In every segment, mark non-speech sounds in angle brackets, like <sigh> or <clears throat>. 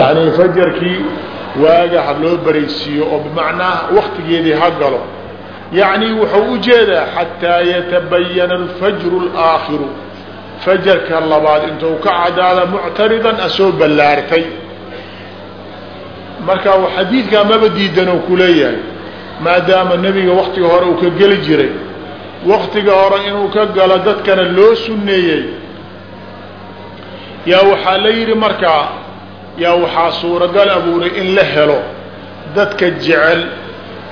yani fajarkii waaga ha loo baraysiiyo oo bimacnaa waktigeedii ha galo. Yacni wuxuu u jeedaa xataa yatabayana alfajru اlaakhiru fajarka labaad intuu ka cadaada muctaridan asoo ballaartay. Marka xadiidkaa maba diidan oo kuleeyahay maadaama nebiga waktiga hore uu ka geli jiray waktiga hore inuu ka galo dadkana loo sunneeyey yaa waxaa la yidhi markaa yaa waxaa suuragal abuuray in la helo dadka jecel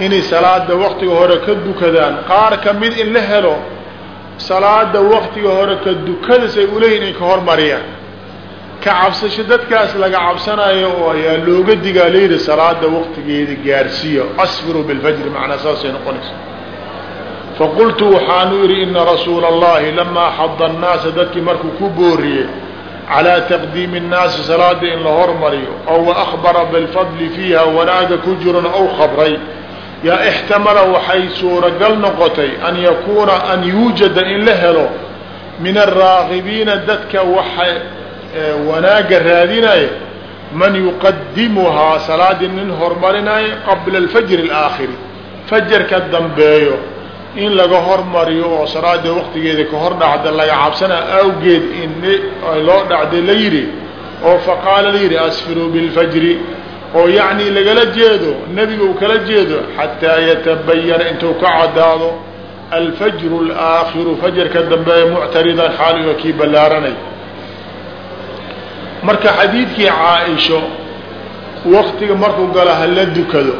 inay salaada waktiga hore ka dukadaan. Qaar ka mid in la helo salaada waktiga hore ka dukadas ay uleeyihin inay ka hormariyaan. Ka cabsasho dadkaas laga cabsanayo oo ayaa looga digaa layidhi salaada waktigeeda gaarsiiya asfiruu bilfajri macnaa saasay noqonaysa faqultu waxaanu idhi ina rasuula allahi lamaa xada annaasa dadkii markuu ku booriyey calىa taqdiimi الnaasi salaada in la hormariyo ow waakbara bilfadli fiiha wanaaga ku jiran ow khabray yaa ixtamala waxay suuragal noqotay an yakuuna an yuujada in la helo min araagibiina dadka waxa wanaaga raadinaya man yuqadimuhaa salaadii nin hormarinaya qabla alfajri اlaakhiri fajarka dambeeyo in laga hormariyo oo salaada waktigeeda ka hor dhacda laga cabsana awgeed in loo dhacday la yidhi oo faqaala la yidhi asfiruu bilfajri oo yacni lagala jeedo nebiga uu kala jeedo xataa yatabayana intuu ka caddaado alfajru اlaakhiru fajarka dambeeye muctaridan xaaliga kii ballaaranay. Marka xadiidkii caaisho waktiga markuu galo hala dukado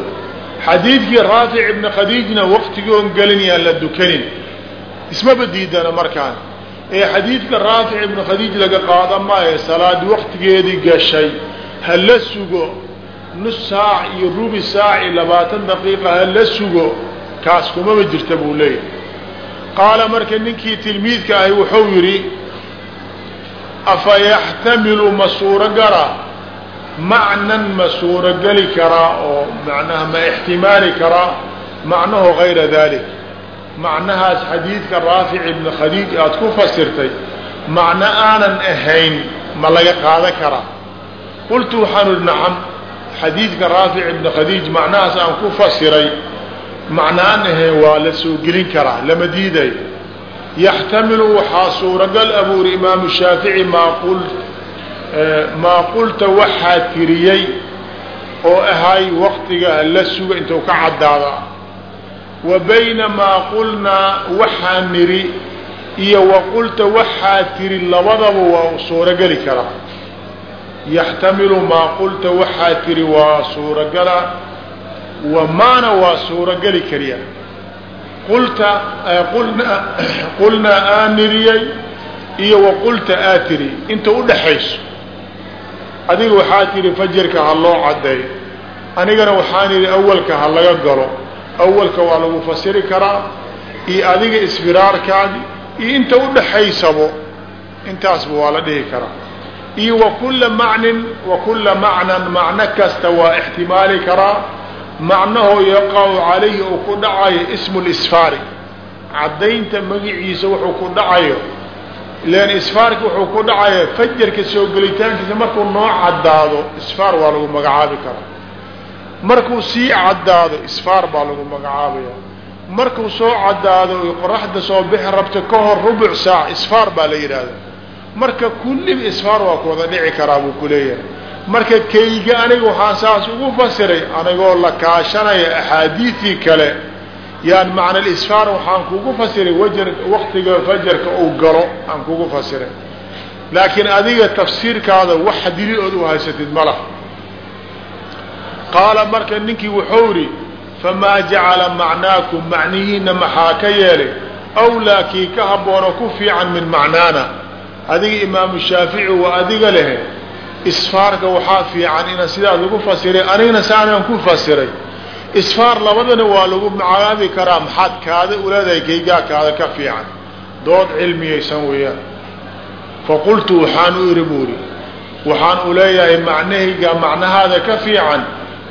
xadiidkii raafic ibni khadiijna waktigoon gelin yaan la dukanin. Ismaba diidana markaan ee xadiidka raafic ibni khadiij laga qaada maayo salaad waktigeedii gashay ha la sugo. Nus saac iyo rubi saac iyo labaatan daqiiqa ha la sugo kaas kumaba jirta buu leeyahay. Qaala marka ninkii tilmiidka ahi wuxuu yidhi afa ma suuro gara macnan ma suurogeli karaa oo macnaha ma ixtimaali karaa macnahu gayra dalik macnahaas xadiidka raafic ibni khadiij aad ku fasirtay macno aanan ahayn ma laga qaadan karaa. Qultu waxaan ihi nacam xadiidka raafic ibni khadiij macnahaas aan ku fasiray macno aan ahayn waa la soo gelin karaa lama diidayo yaxtamilu waxaa suuragal abuuri imaamu shaafici maa qult maa qulta waxaa tiriyey oo ahay waktiga la suga intuu ka caddaada. Wa bayna maa qulnaa waxaa niri iyo wa qulta waxaa tiri labadaba waa suurogeli karaa yaxtamilu maa qulta waxaa tiri waa suurogala wa maana waa suurogeli kariya. Qulta qulnaa <clears throat> aa niriyey iyo wa qulta aa tiri. Inta udhaxayso adiga waxaa tidhi fajarka ha loo caddeeyo anigana waxaan idhi awalka ha laga galo. Awalka waa lagu fasiri karaa iyo adiga isfiraarkaadi iyo inta udhaxaysabo intaasba waa la dhihi karaa. Iyo wa kulla macnin wa kulla macnan macno kasta waa ixtimaali karaa. Macnahoo yaqacu calayhi uu ku dhacayo ismu lisfaari caddaynta magiciisa wuxuu ku dhacayo ilan isfaarka wuxuu ku dhacaya fajarka soo gelitaankiisa markuu noo caddaado isfaar waa lagu magacaabi karaa. Markuu sii caddaado isfaar baa lagu magacaabaya markuu soo caddaado qoraxda soo bixi rabto ka hor rubuc saac isfaar baa la yidhaahda marka kulliba isfaar waa ku wada dhici karaa buu ku leeyahay. Marka kayga aniga waxaan saas ugu fasiray anigoo la kaashanaya axaadiidii kale yaan macna lisfaar waxaan kugu fasiray wajr waktiga fajarka uu galo aan kugu fasiray. Laakiin adiga tafsiirkaada wax dili ood u haysatid ma laha. Qaala marka ninkii wuxuu idhi famaa jacala macnaakum macnihiina maxaa ka yeelay? Awlaa kii ka habboonoo ku fiican min macnaana. Adiga imaamu shaafici waa adiga lehe isfaarka waxaa fiican inaan sidaas lagu fasiray anigana saanaan ku fasiray isfaar labadana waa lagu magacaabi karaa maxaad kaada uleedahay kaygaa kaada ka fiican. Dood cilmiyaysan weeyaan. Faqultu waxaan u iri buuri waxaan u leeyahay macnahayga macnahaada ka fiican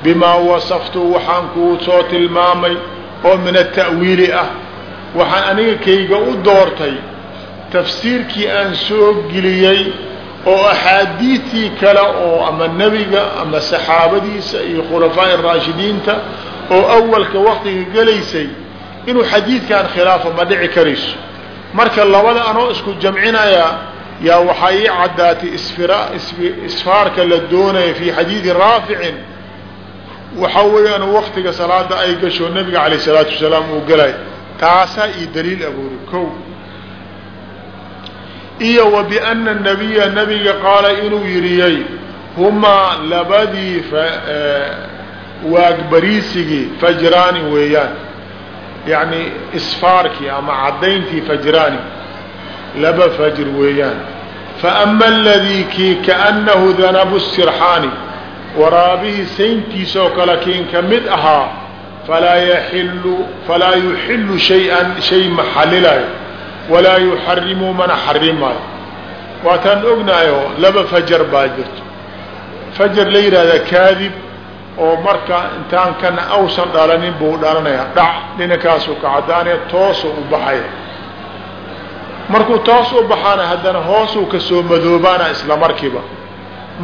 bimaa wasaftu waxaan kuu soo tilmaamay oo min ata'wiili ah. Waxaan aniga kayga u doortay tafsiirkii aan soo geliyey oo axaadiidtii kale oo ama nebiga ama saxaabadiisa iyo khulafaaءi raashidiinta oo awalka waktiga gelaysay inuu xadiidkan khilaafo ma dhici karayso marka labada anoo isku jamcinaya yaa waxaa ii caddaatay isfaarka la doonaya fi xadiidi raaficin. Waxa weeyaan waktiga salaada ay gasho nabiga alayh الsalaatu wasalaam uu gelay taasaa io daliil abuuri ko iyo wa biana nabiya nabiga qaala inuu yiriyey humaa labadii waagbariisigii fajraani weeyaan. Yani isfaarkii ama caddayntii fajraani laba fajr weeyaan. Faama aladii kii kaanahu danabu sirxaani waraabihii sayntiisa oo kale kiin ka mid ahaa falaa yaxilu falaa yuxilu shay-an shay ma xalilayo walaa yuxarimu mana xarimaayo waataan ognahayo laba fajar baa jirto. Fajar la yidhahda kaadib oo marka intaan kana awsan dhalanin buu dhalanaya dhac dhinankaasuu ka caddaanaya toosuu u baxaya. Markuu toos u baxaana haddana hoosuu ka soo madoobaana isla markiiba.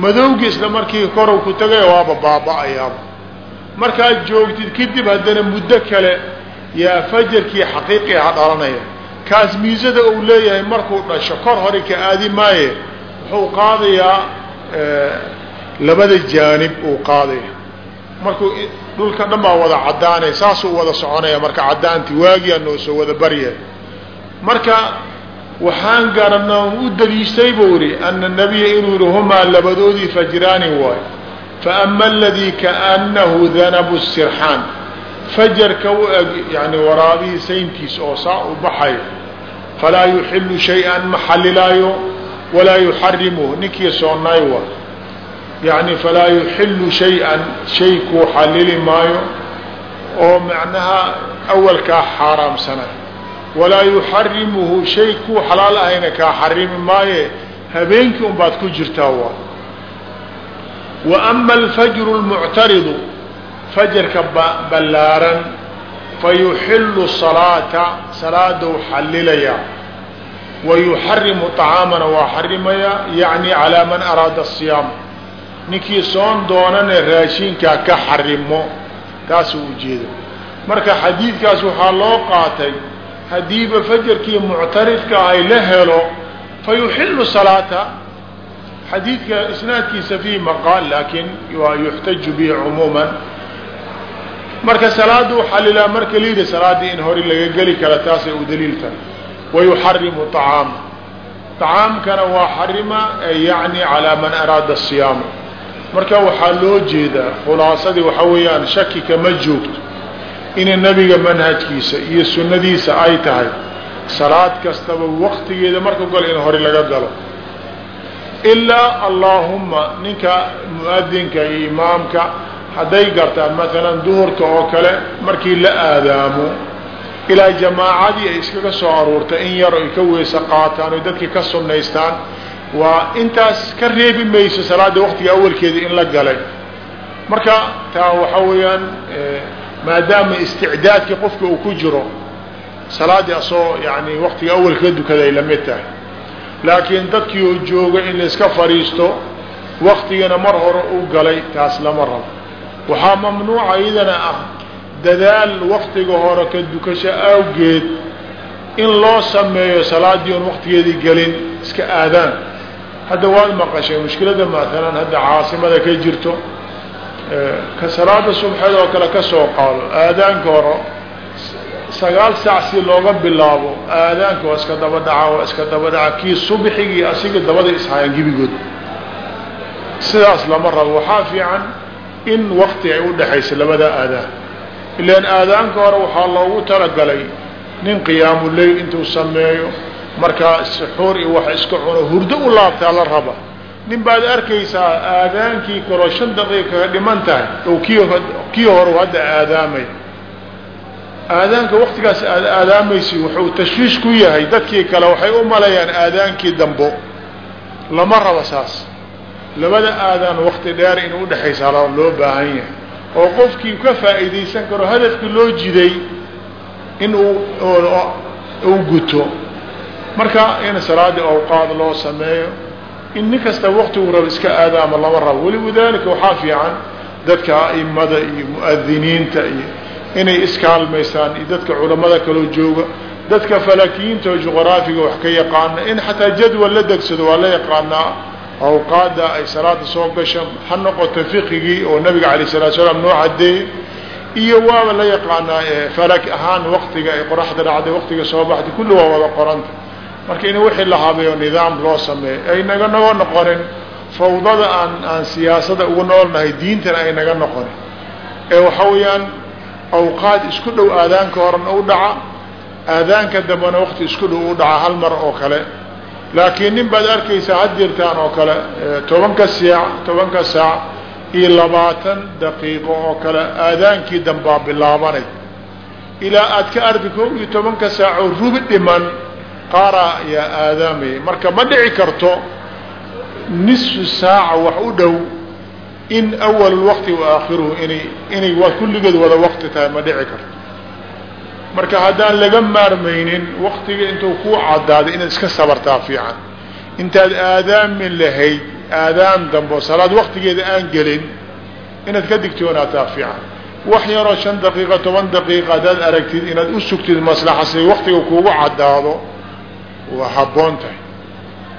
Madowgii isla markii korow ku tagaya waaba baaba-ayaaba. Markaad joogtid kadib haddana muddo kale yaa fajarkii xaqiiqi ha dhalanaya. Kaas miisada uu leeyahay markuu dhasho kor hore ka aadi maaye wuxuu qaadayaa labada jaanib uu qaadaya markuu dhulka dhan baa wada caddaanaya saasuu wada soconaya marka caddaanti waagiyaa noo wada barya marka waxaan garana u daliishtay buu ihi ana nabiya inuu yihi humaa labadoodii fajraani waay. Faama aladii kaanahu danabu sirxaan. Fajarka u eg yani waraabihii sayntiis oo saa u baxay falaa yuxilu shay-an ma xalilaayo walaa yuxarimuhu ninkii soonaay waay yani falaa yuxilu shay-an shay kuu xalili maayo oo macnaha awalkaa xaaraamsanay walaa yuxarimuhu shay kuu xalaal ahayna kaa xarimi maaye habeenkii un baad ku jirtaa waa. Wa ama alfajru lmuctaridu fajarka ballaaran fayuxilu salaata salaadou xalilayaa wa yuxarimu طacaamana waa xarimayaa yacni calaa man araada asiyaam ninkii soon doonana raashinkaa ka xarimo. Taasuu ujeeda marka xadiidkaas waxaa loo qaatay haddiiba fajarkii muctaridka ay la helo fa salaata. Xadiidka isnaadkiisa fiihi maqaal laakiin waa yuxtaju bihi cumuuman. Marka salaada waxaa lilaha marka layidhi in hore laga geli kara taasay u daliil tahay. Wayuxarimu طacaama طacaamkana waa xarima yani calaa man araada siyaama marka waxaa loo jeedaa khulaasadii waxaa weeyaan shaki kama joogto. Inay nabiga manhajkiisa iyo sunnadiisa ay tahay salaad kastaba waktigeeda marka galo in hore laga galo. Ilaa allaahumma ninka mu'adinka iyo imaamka hadday gartaan maalan duhurka oo kale markii la aadaamo ilaa jamaacadii ay iskaga soo aruurtay in yar ay ka weyse qaataan oy dadkii ka sunnaystaan waa intaas ka reebi mayso salaada waktiga awalkeeda in la galay. Marka taa waxaa weeyaan maadaama isticdaadkii qofka uu ku jiro salaaddii asoo yani waktiga awalka dukaday la mid tahay. Laakiin dadkii oo jooga in la iska fadhiisto waktigana mar hore u galay taas lama rabo. Waxaa mamnuuca iyadana ah dadaal waktiga hore ka dukasho awgeed in loo sameeyo salaaddii oon waktigeedii gelin iska aadaan hadda waad maqashay mushkilada maalan hadda caasimada ka jirto ka salaada subxeed oo kale ka soo qaado aadaanka hore sagaal saac si looga bilaabo aadaanka waa iska daba dhaca waa iska daba dhaca kii subxigii asiga dabada ishaayaan gebigood sidaas lama rabo. Waxaa fiican in wakti ay udhexaysa labada aadaan. Ilaan aadaanka hore waxaa loogu talagalay nin qiyaamu leyl intuu sameeyo markaa suxuur iyo wax iska cuno hurdo u laabtaa la raba. Nin baad arkaysaa aadaankii kaloo shan daqiiqa kaga dhiman tahay o kii hore hadda aadaamay. Aadaanka waktigaas aad aadaamaysi wuxuu tashwiish ku yahay dadkii kale waxay u malayaan aadaankii dambo. Lama raba saas. Labada aadaan wakti dheer in udhexaysaa loo baahan yahay. Oo qofkii ka faa'iidaysan karo hadafkii loo jiday in uu uu guto marka in salaadii awqaad loo sameeyo in nin kasta waktigu rabo iska aada ama lama rabo. Walidaalika waxaa fiican dadka a'imada iyo mu'adiniinta iyo inay iskaalmaysaan iyo dadka culamada kaloo jooga. Dadka falakiyiinta oo juqraafiga wax ka yaqaana in xataa jadwal la degsado waa la yaqaanaa awqaada ay salaada soo gasha ha noqoto fiqigii oo nabiga alayh salatu salaam noo cadeeyey iyo waaba la yaqaanaa falak ahaan waktiga ay qoraxda dhacday waktiga soo baxday kulli waa wada qoranta marka in wixii la habeeyo nidaam loo sameeyo ay naga naga noqonin fawdada aan aan siyaasada ugu noolnahay diintana ay naga noqonin. Ee waxa weeyaan awqaad isku dhow aadaanka horena u dhaca aadaanka dambena wakti isku dhow u dhaca hal mar oo kale. Laakiin nin baad arkaysaa had jirtaan oo kale tobanka saac tobanka saac iyo labaatan daqiiqo oo kale aadaankii dambaa bilaabanay ilaa aad ka arki kow iyo tobanka saac rubi dhiman qaaraa ayaa aadaamaya marka ma dhici karto nisfu saaca wax u dhow in awal waqti wa aakhiruhu inay inay kulligeed wada waqti tahay ma dhici karto. Marka haddaan laga maarmaynin waktiga intuu kuu cadaaday inaad iska sabartaa fiican. Intaad aadaamin lahayd aadaan dambo salaad waktigeeda aan gelin inaad ka digtoonaataa fiican. Wax yaroo shan daqiiqa toban daqiiqa haddaad aragtid inaad u sugtid maslaxa si waktiga kuugu cadaado waa habboon tahay.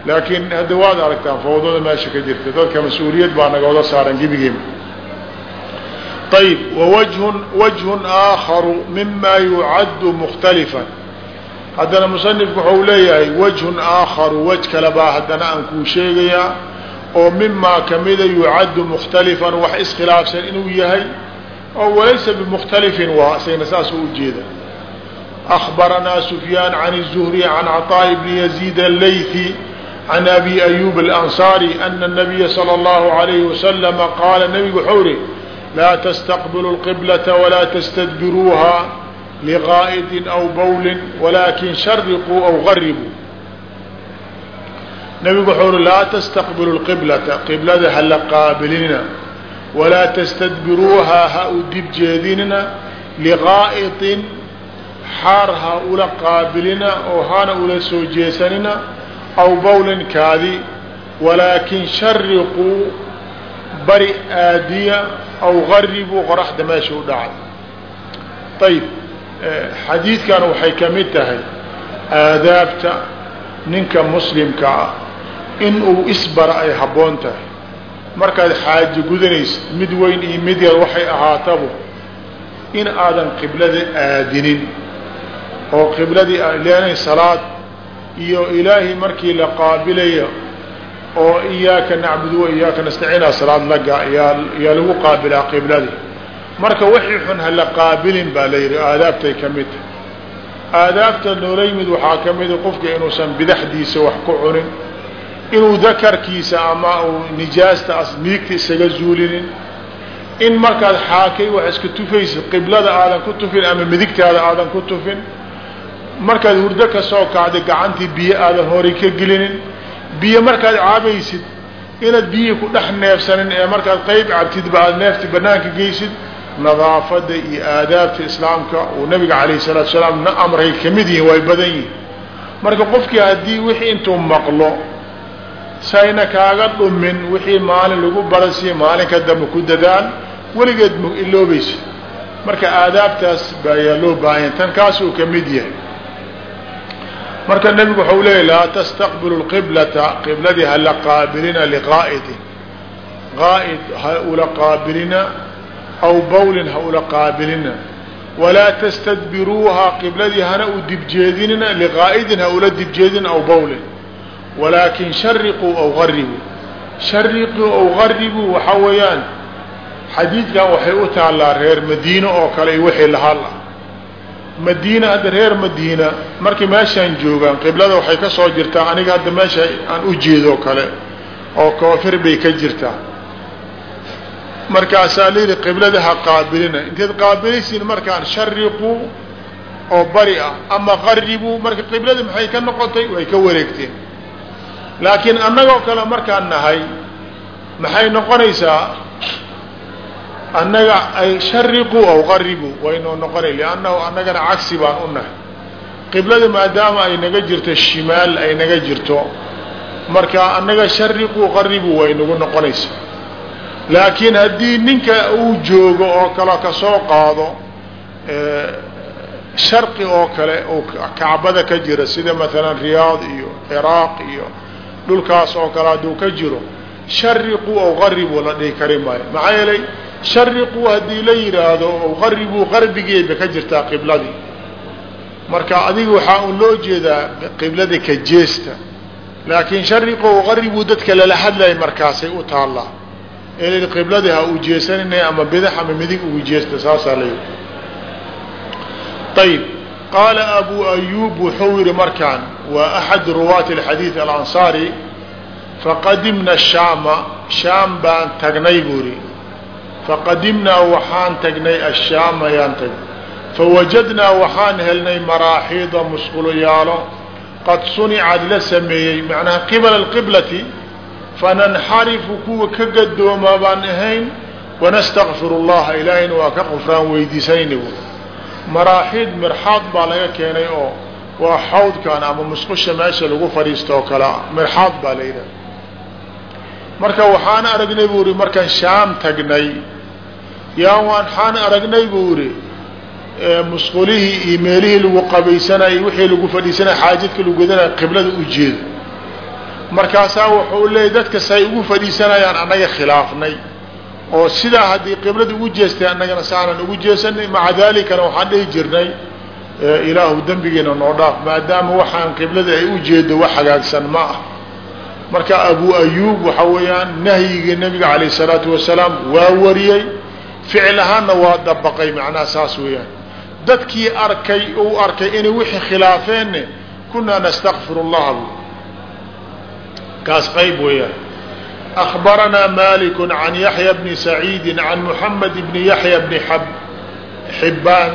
Laakiin hadda waad aragtaan fawdada meesha ka jirta dadka mas'uuliyad baa nagooda saaran gebigeema. Ayb wwajhun wajhun aakharu mima yucaddu mukhtalifan. Haddana musanifku waxau leeyahay wajhun aakharu wej kale baa haddana aan kuu sheegayaa oo mimaa kamida yucaddu mukhtalifan wax iskhilaafsan inuu yahay oo walaysa bimukhtalifin waa isagna saasuu ujeeda أخبرنا سفيان عن الزهري عن عطاء بن يزيد الليثي عن أبي أيوب الأنصاري أن النبي صلى الله عليه وسلم قال نبgu xuu لا تستقبلوا القبلة ولا تستدبروها لغائد أو بول ولكن شرقوا أو غربوا نبgu xuu لا تستقبلوا القبلة قبلada hala qاaبلنina ولا تستدبروها ha u dib jeedinina لغاaئط xaar ha ula qaabilina oo hana ula soo jeesanina aw bowlin kaadi walaakin shariquu bari aadiya aw garibuu qoraxda meesha u dhacay. Ayib xadiidkan waxay ka mid tahay aadaabta ninka muslimka ah in uu isbara ay habboon tahay. Markaad xaaji gudanaysid mid weyn iyo mid yar waxay ahaatabo in aadan qiblada aadinin oo qibladii leenay salaad iyo ilaahay markii la qaabilayo oo iyaaka nacbudu wa iyaaka nastaciina salaad laga yaa lagu qaabilaa qibladii. Marka wixii xun hala qaabilin baa la yidhi aadaabtay ka mid tahay. Aadaabta noola yimid waxaa ka mida qofka inuusan bidaxdiisa wax ku cunin inuu dakarkiisa ama uu nijaasta as isaga zuulinin in markaad xaakay wax iska tufaysid qiblada aadan ku tufin ama midigtaada aadan ku tufin markaad hurdo ka soo kacday gacantii biyo aadan horay ka gelinin biyo markaad caabaysid inaad biyihii ku dhex neefsanin ee markaad qayb cabtidba aad neefti banaanka geysid nadaafada iyo aadaabta islaamka uu nabiga calayh salaatu salaam na amray ka mid yihiin way badan yihiin. Marka qofkii haddii wixii intuu maqlo sayna kaaga dhumin wixii maalin lagu barasiya maalinka dambe ku dadaal weligeed ma iloobaysid marka aadaabtaas baayaa loo baahanya tan kaasuu ka mid yahay marka nebigu waxau leeyahy laa tastaqbilu lqiblata qibladii hala qaabilina liqaa'idin qaa'id ha ula qaabilina aw bawlin ha ula qaabilina walaa tastadbiruuha qibladii hana u dibjeedinina liqaa'idin ha ula dibjeedina aw bawlin walaakin shariquu aw garibuu shariquu aw garibuu waxaa weeyaan xadiidkan waxay u taallaa reer madiine oo kale iyo wixii lahal ah madiina hadda reer madiina markay meeshaan joogaan qiblada waxay ka soo jirtaa aniga hadda meesha aan u jeedoo kale oo koofir bay ka jirtaa. Markaasaa layidhi qiblada ha qaabilina. Intayd qaabilisiin markaan shariquu oo bari ah ama qaribuu marka qiblada maxay ka noqotay way ka wareegteen. Laakiin annagoo kale markaan nahay maxay noqonaysaa annaga ay shariquu aw qaribuu waynoo noqonay liannahu annagana cagsi baan u nahay. Qiblada maadaama ay naga jirto shimaal ay naga jirto marka annaga shariqu qaribu way nagu noqonaysa. Laakiin haddii ninka uu joogo oo kale ka soo qaado sharqi oo kale oo kacbada ka jira sida maalan riyaad iyo ciraaq iyo dhulkaas oo kale hadduu ka jiro shariqu ow qaribu la dhihi kari maayo. Maxaa yeelay shariqu haddii la yidhaahdo ow qaribuu qarbigeeba ka jirtaa qibladii. Marka adiga waxaa un loo jeedaa qiblada ka jeesta. Laakiin shariqu ow qaribuu dadka lala hadlaya markaasay u taallaa ee qibladii ha u jeesanina ama bidax ama midig ugu jeesta saasaa la yidhi. Ayb qaala abu ayub wuxuu yihi markaan waa axad ruwaati alxadiid alansaari faqadimna shaama shaam baan tagnay buu ihi faqadimnaa waxaan tagnay ashaama yaan tagnay fawajadnaa waxaan helnay maraaxiida musqulayaalo qad sunicad la sameeyey macnaha qibala alqiblati fananxarifu kuwa ka gadooma baan ahayn wanastakfiru llaha ilaahayna waa ka qufraan weydiisanayna bu maraaxiid mirxaad baa laga keenay oo waa xawdkan ama musqusha meesha lagu fadhiisto kale mirxaad baa la yidhaha marka waxaan aragnay buu ihi markaan shaam tagnay yaa waxaan aragnay buu ihi musqulihii iyo meelihii lagu qabaysanayay wixii lagu fadhiisanaya xaajadka lagu gudanaya qiblada u jeedo. Markaasaa wuxuu leeyay dadka say ugu fadhiisanayaan annaga khilaafnay. Oo sidaa haddii qiblada ugu jeestay annagana saanan ugu jeesanay maca dalikana waxaan dhihi jirnay ilaahu dembigeena noo dhaaf maadaama waxaan qiblada ay u jeedo wax hagaagsan ma ah marka abu ayuub waxa weeyaan nahyigii nabiga calayh salaatu wasalaam waa wariyey ficil ahaanna waa dabaqay macnaha saas weeyaan. Dadkii arkay uu arkay inay wixii khilaafeenna kunaa nastakfir allaha bu kaas qayb weeyaan. Akhbaranaa malik can yaxya bni saciidi can muxamed bni yaxya bni xibbaan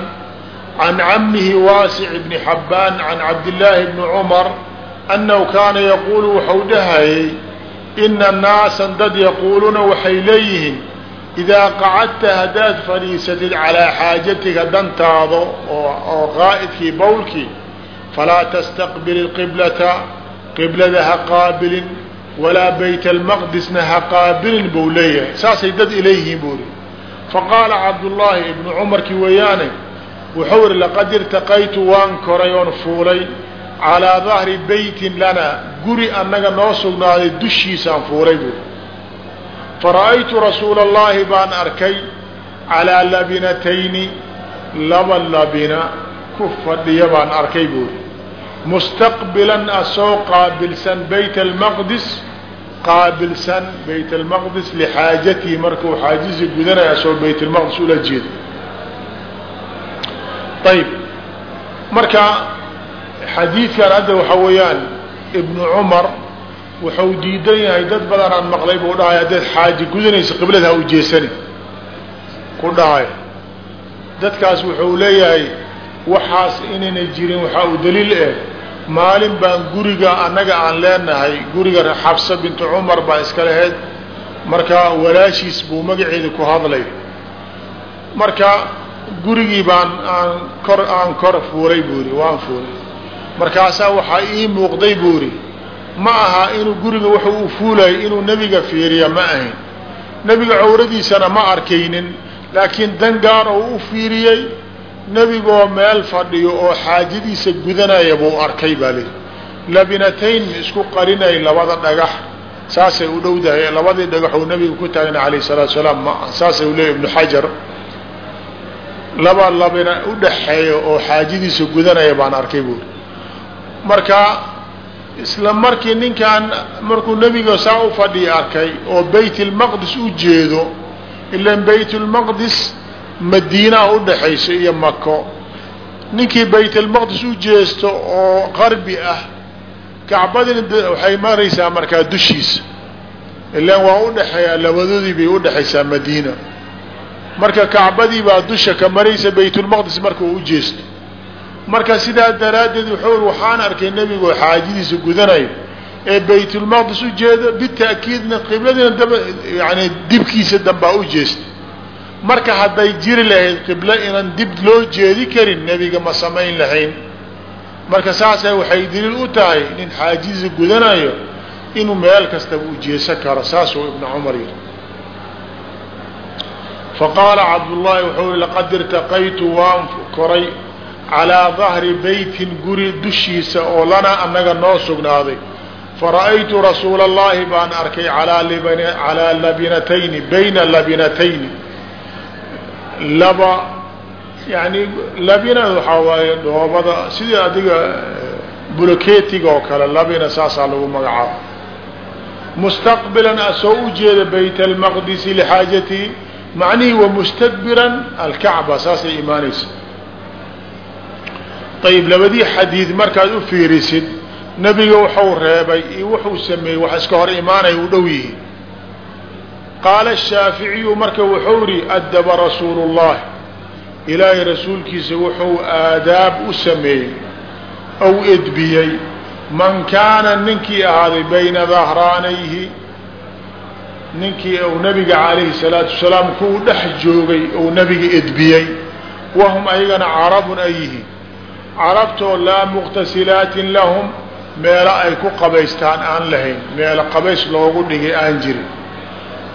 can camihi waasic bni xabbaan can cabdillaahi bni cumar annahu kaana yaquulu waxau dhahayay ina naasan dad yaquuluuna waxay leeyihiin idaa qacadta haddaad fadhiisatid calaa xaajatiga dantaada oo qaa'idkii bawlkii falaa tastaqbil اqiblata qiblada ha qaabilin walaa bayt اlmaqdisna ha qaabilin buu leeyahay saasay dad ilayhiin buuri faqaala cabdullaahi ibnu cumarkii weeyaane wuxuu ihi laqad irtaqaytu waan koray oon fuulay calaa dahri beytin lana guri annaga noo sugnaaday dushiisaan fuulay buuri fara'aytu rasuula allaahi baan arkay calaa labinatayni laba labina ku fadhiya baan arkay buuri mustaqbilan asoo qaabilsan bayt almaqdis qaabilsan bayt almaqdis lixaajatihi markuu xaajisi gudanaya asoo bayt almaqdis ula jeedo ayb marka xadiidkan hadda waxa weeyaan ibnu cumar wuxuu diidan yahay dad badan aan maqlay buu dhahay haddaad xaaji gudanaysa qiblada ha u jeesani. Ku dhahay. Dadkaas wuxuu leeyahay waxaas inaynay jirin waxaa uu daliil eh. Maalin baan guriga annaga aan leenahay guriga xabsa bintu cumar baan iska lahayd. Marka walaashiis buu magaceeda ku hadlay. Marka gurigii baan aan kor aan kor fuuray buu yidhi waan fuuray. Markaasaa waxaa ii muuqday buu yidhi ma aha inuu guriga wuxuu u fuulayay inuu nebiga fiiriya ma ahayn. Nebiga cawradiisana ma arkaynin laakiin dan gaar oo u fiiriyey nebigoo meel fadhiyo oo xaajadiisa gudanaya buu arkay baa lihi labinatayn isku qarinay labada dhagax saasay u dhowdahay. Labadii dhagaxuu nebiga ku taagna alayh salaatu salaam saasay u leeyahy ibnu xajar. Laba labina udhaxeeya oo xaajadiisa gudanaya baan arkay buuri marka isla markii ninkan markuu nebiga saa u fadhiya arkay oo bayt lmaqdis u jeedo ilan bayt lmaqdis madiinaa udhaxayso iyo mako ninkii baytalmaqdis u jeesto oo qarbi ah kacbadina waxay maraysaa markaa dushiisa ilaan waa udhaxeeyaa labadoodii bay udhaxaysaa madiina. Marka kacbadii baa dusha ka maraysa baytulmaqdis marka uu u jeesto marka sidaa daraaddeed wuxuu waxaan arkay nebigoo xaajadiisa gudanayo ee baytulmaqdis u jeedo bita'kiidna qibladiina daba yani dibkiisa dambaa u jeesta marka hadday jiri lahayd qiblo inaan dib loo jeedi karin nebiga ma samayn lahayn. Marka saasa waxay daliil u tahay nin xaajadiisa gudanayo inuu meel kastaba u jeesan karo saasuu ibnu cumar yiri faqaala cabdullaahi wuxuu i laqad irtaqaytu waan koray calaa dahri beytin guri dushiisa oo lana annaga noo sugnaaday. Fara'aytu rasuula allahi baan arkay calaa labinatayni bayna labinatayni. Laba yani labinada waxaa waaye dhoobada sidii adiga buloketiga oo kale labina saasaa lagu magacaabo mustaqbilan asoo u jeeda bayt almaqdisi lixaajatii macnihii wa mustadbiran alkacba saasay imaanaysa ayib labadii xadiid markaad u fiirisid nebiga wuxuu reebay iyo wuxuu sameeyey wax iska hor imaanaya u dhow yihiin qaala shaaficiyu marka wuxuu yihi addaba rasuulu llahi ilaahay rasuulkiisa wuxuu aadaab u sameeyey ou edbiyey man kaana ninkii ahaaday bayna dahraanayhi ninkii uu nabiga calayhi salaatu wasalaam kuwu dhex joogay ou nabiga edbiyey wahum ayagana carabun ay yihiin carabtoo laa muqtasilaatin lahum meelo ay ku qabaystaan aan lahayn meelo qabays loogu dhigay aan jirin.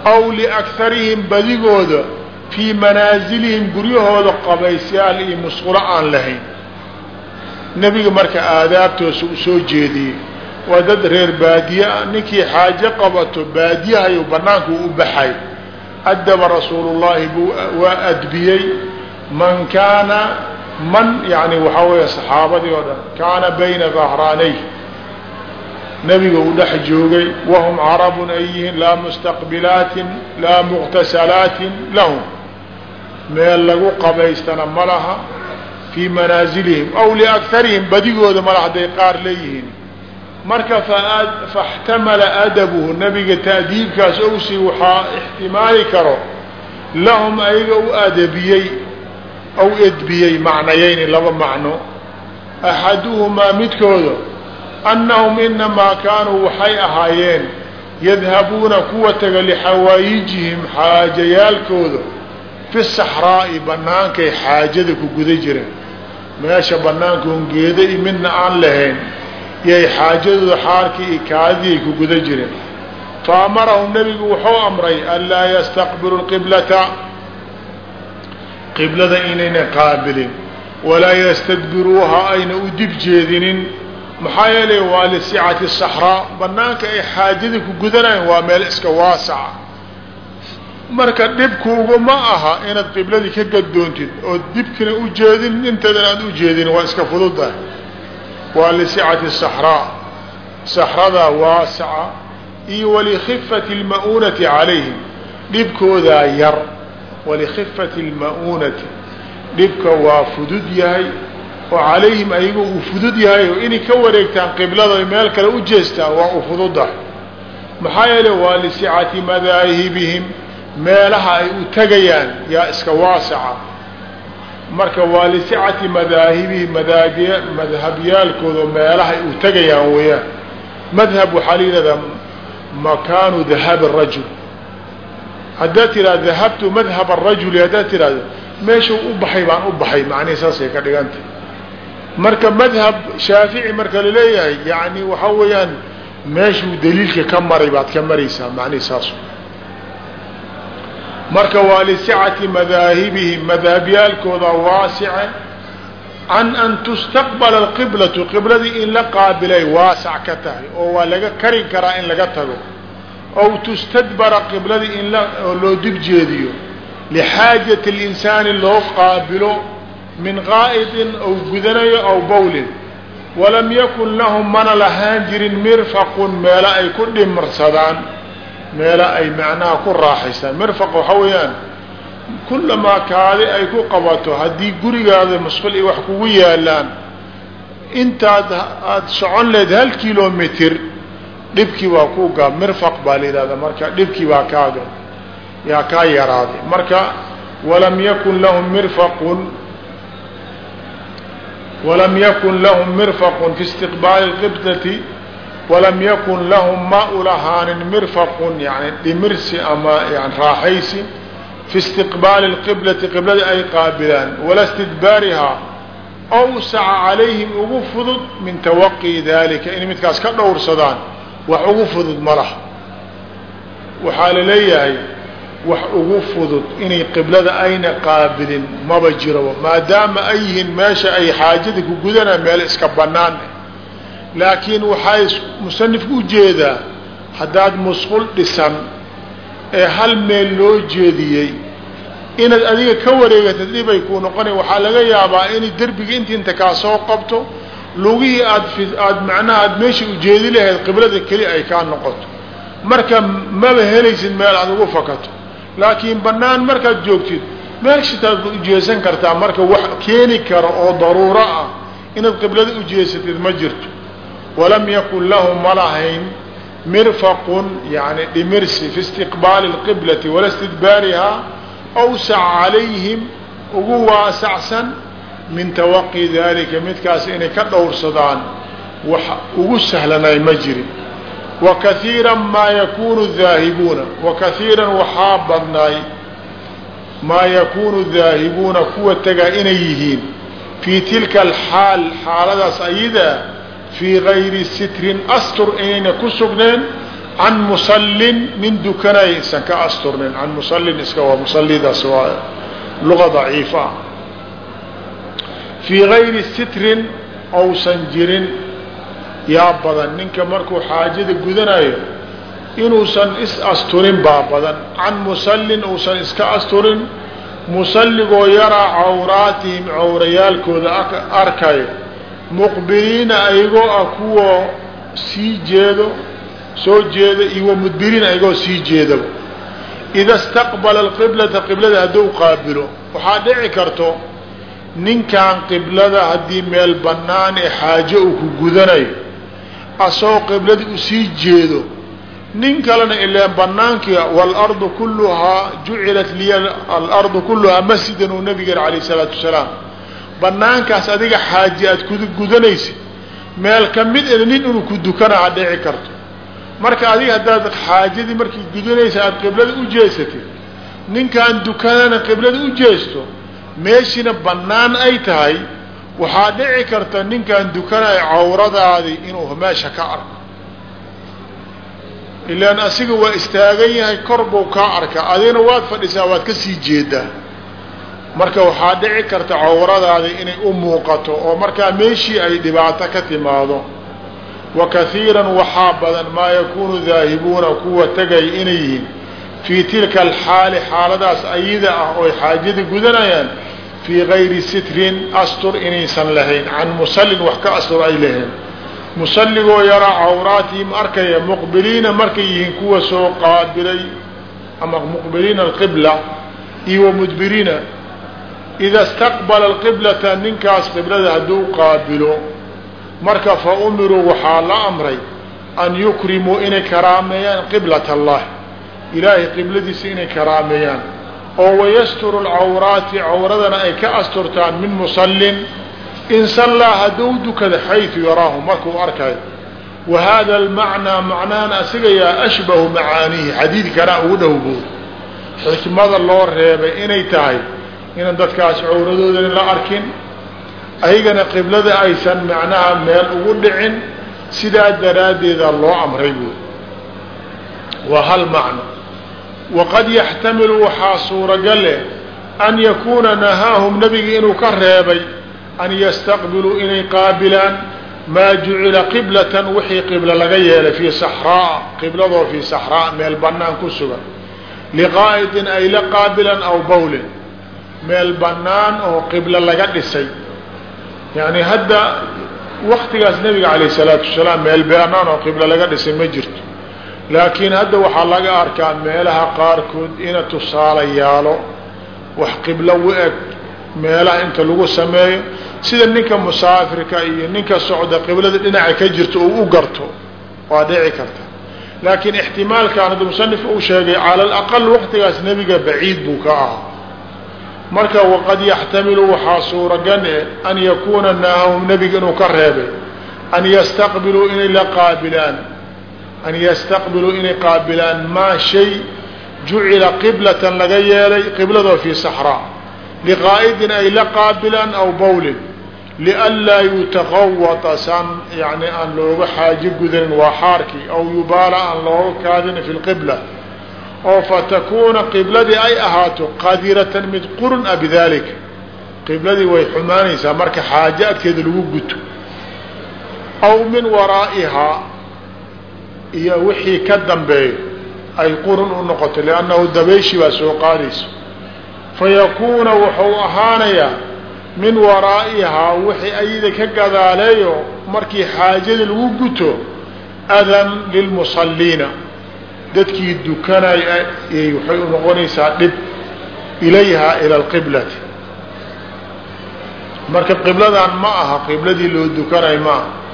Aw liakharihim badigooda fii manaasilihim guryahooda qabaysyaal iyo musqulo aan lahayn. Nebiga marka aadaabtoosa u soo jeediyey waa dad reer baadiye ah ninkii xaajo qabato baadiyahayu banaanku u baxay. Adaba rasuulullahi buu waa adbiyey man kaana man yani waxaa weeye saxaabadii oo dhan kaana bayna dahraanay nebiga uu dhex joogay wahum carabun ay yihiin laa mustaqbilaatin laa muqtasalaatin lahum. Meel lagu qabaystana ma laha fii manaasilihim aw liakarihim badigooda mala hadday qaar leeyihiin. Marka faاxtamala adabuhu nabiga taadiibkaas owsi waxaa ixtimaali karo lahum ayaga u adabiyey aw edbiyey macnayayni laba macno axaduhumaa midkooda annahum inamaa kaanuu waxay ahaayeen yadhabuuna kuwa taga lixawaayijihim xaajayaalkooda fi saxraa'i bannaankay xaajada ku guda jireen. Meesha bannaankoon geeda i midna aan lahayn yay xaajadooda xaarkii iyo kaadidii ku guda jireen. Fa amarahum nebigu wuxuu amray anlaa yastaqbilu lqiblata qiblada inayna qaabilin. Walaa yastadbiruuha ayna u dib jeedinin. Maxaa yeelay waa lisicati saxraa banaanka ay xaajada ku gudanayan waa meel iska waasaca. Marka dhibkuugu ma aha inaad qibladii ka gadoontid oo dibkina u jeedin inteedan aad u jeedin waa iska fududahay. Waa lisicati saxraa saxradaa waasaca iyo walikifati lma'uunati calayhim. Dhibkoodaa yar walikifati lma'uunati dhibka waa fudud yahay oo calayhim ayaga uu fudud yahay oo inay ka wareegtaan qiblada meel kale u jeestaan waa u fududahay maxaa yeele waa lisicati madaahibihim meelaha ay u tegayaan yaa iska waasaca marka waa lisicati madaahibihim madhabyaalkooda meelaha ay u tegayaan weeyaan madhab waxaa la yidhahdaa makaanu dahaabi rajul haddaad tihahda dahabtu madhab arajuli haddaad tihahdo meeshuu u baxay baan u baxay macnihi saasay ka dhigantay. Marka madhab shaafici marka la leeyahay yani waxaa weeyaan meeshuu daliilka ka maray baad ka maraysaa macnihi saas marka waa lisicati madaahibihim madhabyaalkooda waasice can an tustaqbala alqiblatu qibladii in la qaabilay waasac ka tahay oo waa laga kari karaa in laga tago ow tustadbara qibladii in loo dib jeediyo lixaajati اlinsaani loo qaabilo min qaa'idin aw gudanayo aw bawlin walam yakun lahum mana lahaan jirin mirfaqun meelo ay ku dhimarsadaan meelo ay macnaha ku raaxaystaan mirfaq waxaa weeyaan kullamaa kaadi ay ku qabato haddii gurigaada musqul iyo wax kugu yaalaan intaad aada socon leed hal kilomitr dhibkii baa ku gaab mirfaq baa la yidhahdaa marka dhibkii baa kaaga yaa kaa yaraaday. Marka walam yakun lahum mirfaqun walam yakun lahum mirfaqun fi istiqbaali lqiblati walam yakun lahum ma ulahaanin mirfaqun yani dhimirsi ama yani raaxaysi fi istiqbaali lqiblati qiblada ay qaabilaan wala istidbaarihaa awsaca calayhim ugu fudud min tawaqii dalika inay midkaas ka dhowrsadaan wax ugu fudud ma laha. Waxaa la leeyahay wax ugu fudud inay qiblada ayna qaabilin maba jiraba maadaama ay yihiin meesha ay xaajada ku gudanaan meel iska bannaan laakiin waxay musanifku u jeedaa haddaad musqul dhisan ee hal meel loo jeediyey inaad adiga ka wareegatad dhibay kuu noqona waxaa laga yaabaa inay derbiga inti inta kaa soo qabto lugihii aad aad macnaha aad meesha ujeedi lahayd qiblada keli ay kaa noqoto. Marka maba helaysid meel aad ugu fakato. Laakiin bannaan markaad joogtid meeshataad ujeesan kartaa marka wax keeni karo oo daruuro ah inaad qiblada ujeesatid ma jirto. Walam yakun lahu ma lahayn mirfaqun yani dhimirsi fi istiqbaali اlqiblati wala istidbaarihaa awsac calayhim ugu waasacsan min tawaqi dalika midkaas inay ka dhowrsadaan wax ugu sahlanay ma jirin wa kaiira maa yakunu daahibuuna wa kaiiran waxaa badnaay maa yakunu daahibuuna kuwa tagaa inay yihiin fii tilka alxaal xaaladaas ayadaa fii gayri sitrin astur inayna ku sugneen can musallin nin dukanay isan ka asturnin can musallin iska waa musalidaas waa luga daciifa. ah fii gayri sitrin ousan jirin. Yaa badan ninka markuu xaajada gudanayo inuusan is asturin baa badan. Can musallin uusan iska asturin musalligoo yaraa cawraatihim cawrayaalkooda arkayo. Muqbiliina ayagoo ah kuwa sii jeedo soo jeeda iyo wamudbiriin ayagoo sii jeedaba ida istaqbala alqiblata qiblada hadduu qaabilo waxaa dhici karto ninkan qiblada haddii meel bannaan ee xaajo uu ku gudanayo asagoo qibladii u sii jeedo nin kalena ileen banaankii waalardu kulluhaa jucilat liya alardu kulluhaa masjidan uu nabigeena alayh isalaatu wasalaam banaankaas adiga xaaji aad kugudanaysid meel ka mid ina nin inuu ku dukanaa dhici karto. Marka adiga haddaad xaajadii markii gudanaysa aad qiblada u jeesatid ninkaan dukanana qiblada u jeesto meeshiina bannaan ay tahay waxaa dhici karta ninkaan dukanaya cawradaadii inuu meesha ka arko. Ilaan asiga waa istaagan yahay kor buu kaa arka adigna waad fadhisaa waad ka sii jeedaa. Marka waxaa dhici karta cawradaadii inay u muuqato oo markaa meeshii ay dhibaato ka timaado. Wa kaiiran waxaa badan maa yakuunu daahibuuna kuwa tegay inay yihiin. Fii tilka alxaali xaaladaas ayida ah ooy xaajada gudanayaan fii gayri sitrin astur inaysan lahayn can musallin wax ka astur ay lahayn musalligoo yaraa cawraatihim arkaya muqbiliina markay yihiin kuwa soo qaabilay ama muqbiliina alqibla iyo wamudbiriina ida istaqbala alqiblata ninkaas qiblada hadduu qaabilo marka fa umiruu waxaa la amray an yukrimuu inay karaameeyaan qiblat allah ilaahay qibladiisa inay karaameeyaan oo wayasturu alcawraati cawradana ay ka asturtaan min musallin. In sallaa hadduu dukada xaytu yaraahu markuu arkayo. Wa hada almacnaa macnahan asiga yaa ashbahu macaanihi xadiidkanaa ugu dhowbood xikmada loo reebay inay tahay inaan dadkaas cawradoodan la arkin. Ayagana qiblada aysan macnaha meel ugu dhicin sidaa daraaddeeda loo amray buuri waa hal macno waqad yaxtamilu waxaa suuragale an yakuuna nahaahum nabiga inuu ka reebay an yastaqbiluu inay qaabilaan maa jucila qiblatan wixii qiblo laga yeelay fii saxraa qibladoo fii saxraa meel bannaan ku sugan liqaa'idin ay la qaabilan aw bawlin meel bannaan oo qiblo laga dhisay yani hadda waktigaas nabiga alayh salaatu wasalaam meel bannaan oo qiblo laga dhisay ma jirto laakiin hadda waxaa laga arkaa meelaha qaarkood ina tusaale yaalo wax qiblo u eg meelaha inta lagu sameeyo sida ninka musaafirka iyo ninka socda qiblada dhinaca ka jirto uu u garto waa dhici karta. Laakiin ixtimaalkan hadda musanif uu sheegay cala waqtigaas nebiga baciid buu ka ahaa. Marka waqad yaxtamilu waxaa suuragan e an yakuuna naahum nebiga inuu ka reebay an yastaqbiluu inay la qaabilaan an yastaqbiluu inay qaabilaan maa shay jucila qiblatan laga yeelay qibladoo fii saxraa liqaa'idin ay la qaabilaan aw bawlin lianlaa yutaqawata saan yani aan looga xaajo gudanin waa xaarkii aw yubaala aan looga kaadin fi lqibla oo fatakuuna qibladii ay ahaato qadiratan mid qurun a bidalika qibladii way xumaanaysaa marka xaajo agteeda lagu guto aw min waraa'ihaa iyo wixii ka dambeeyo ay qurun u noqoto liannahu dabayshi baa soo qaadayso. Fayakuuna wuxuu ahaanayaa min waraa'ihaa wixii ayada ka gadaaleeyo markii xaajada lagu guto adan lilmusalliina dadkii dukanay waxay u noqonaysaa dhib ilayha ila alqiblati. Marka qibladan ma aha qibladii loo dukanay ma aha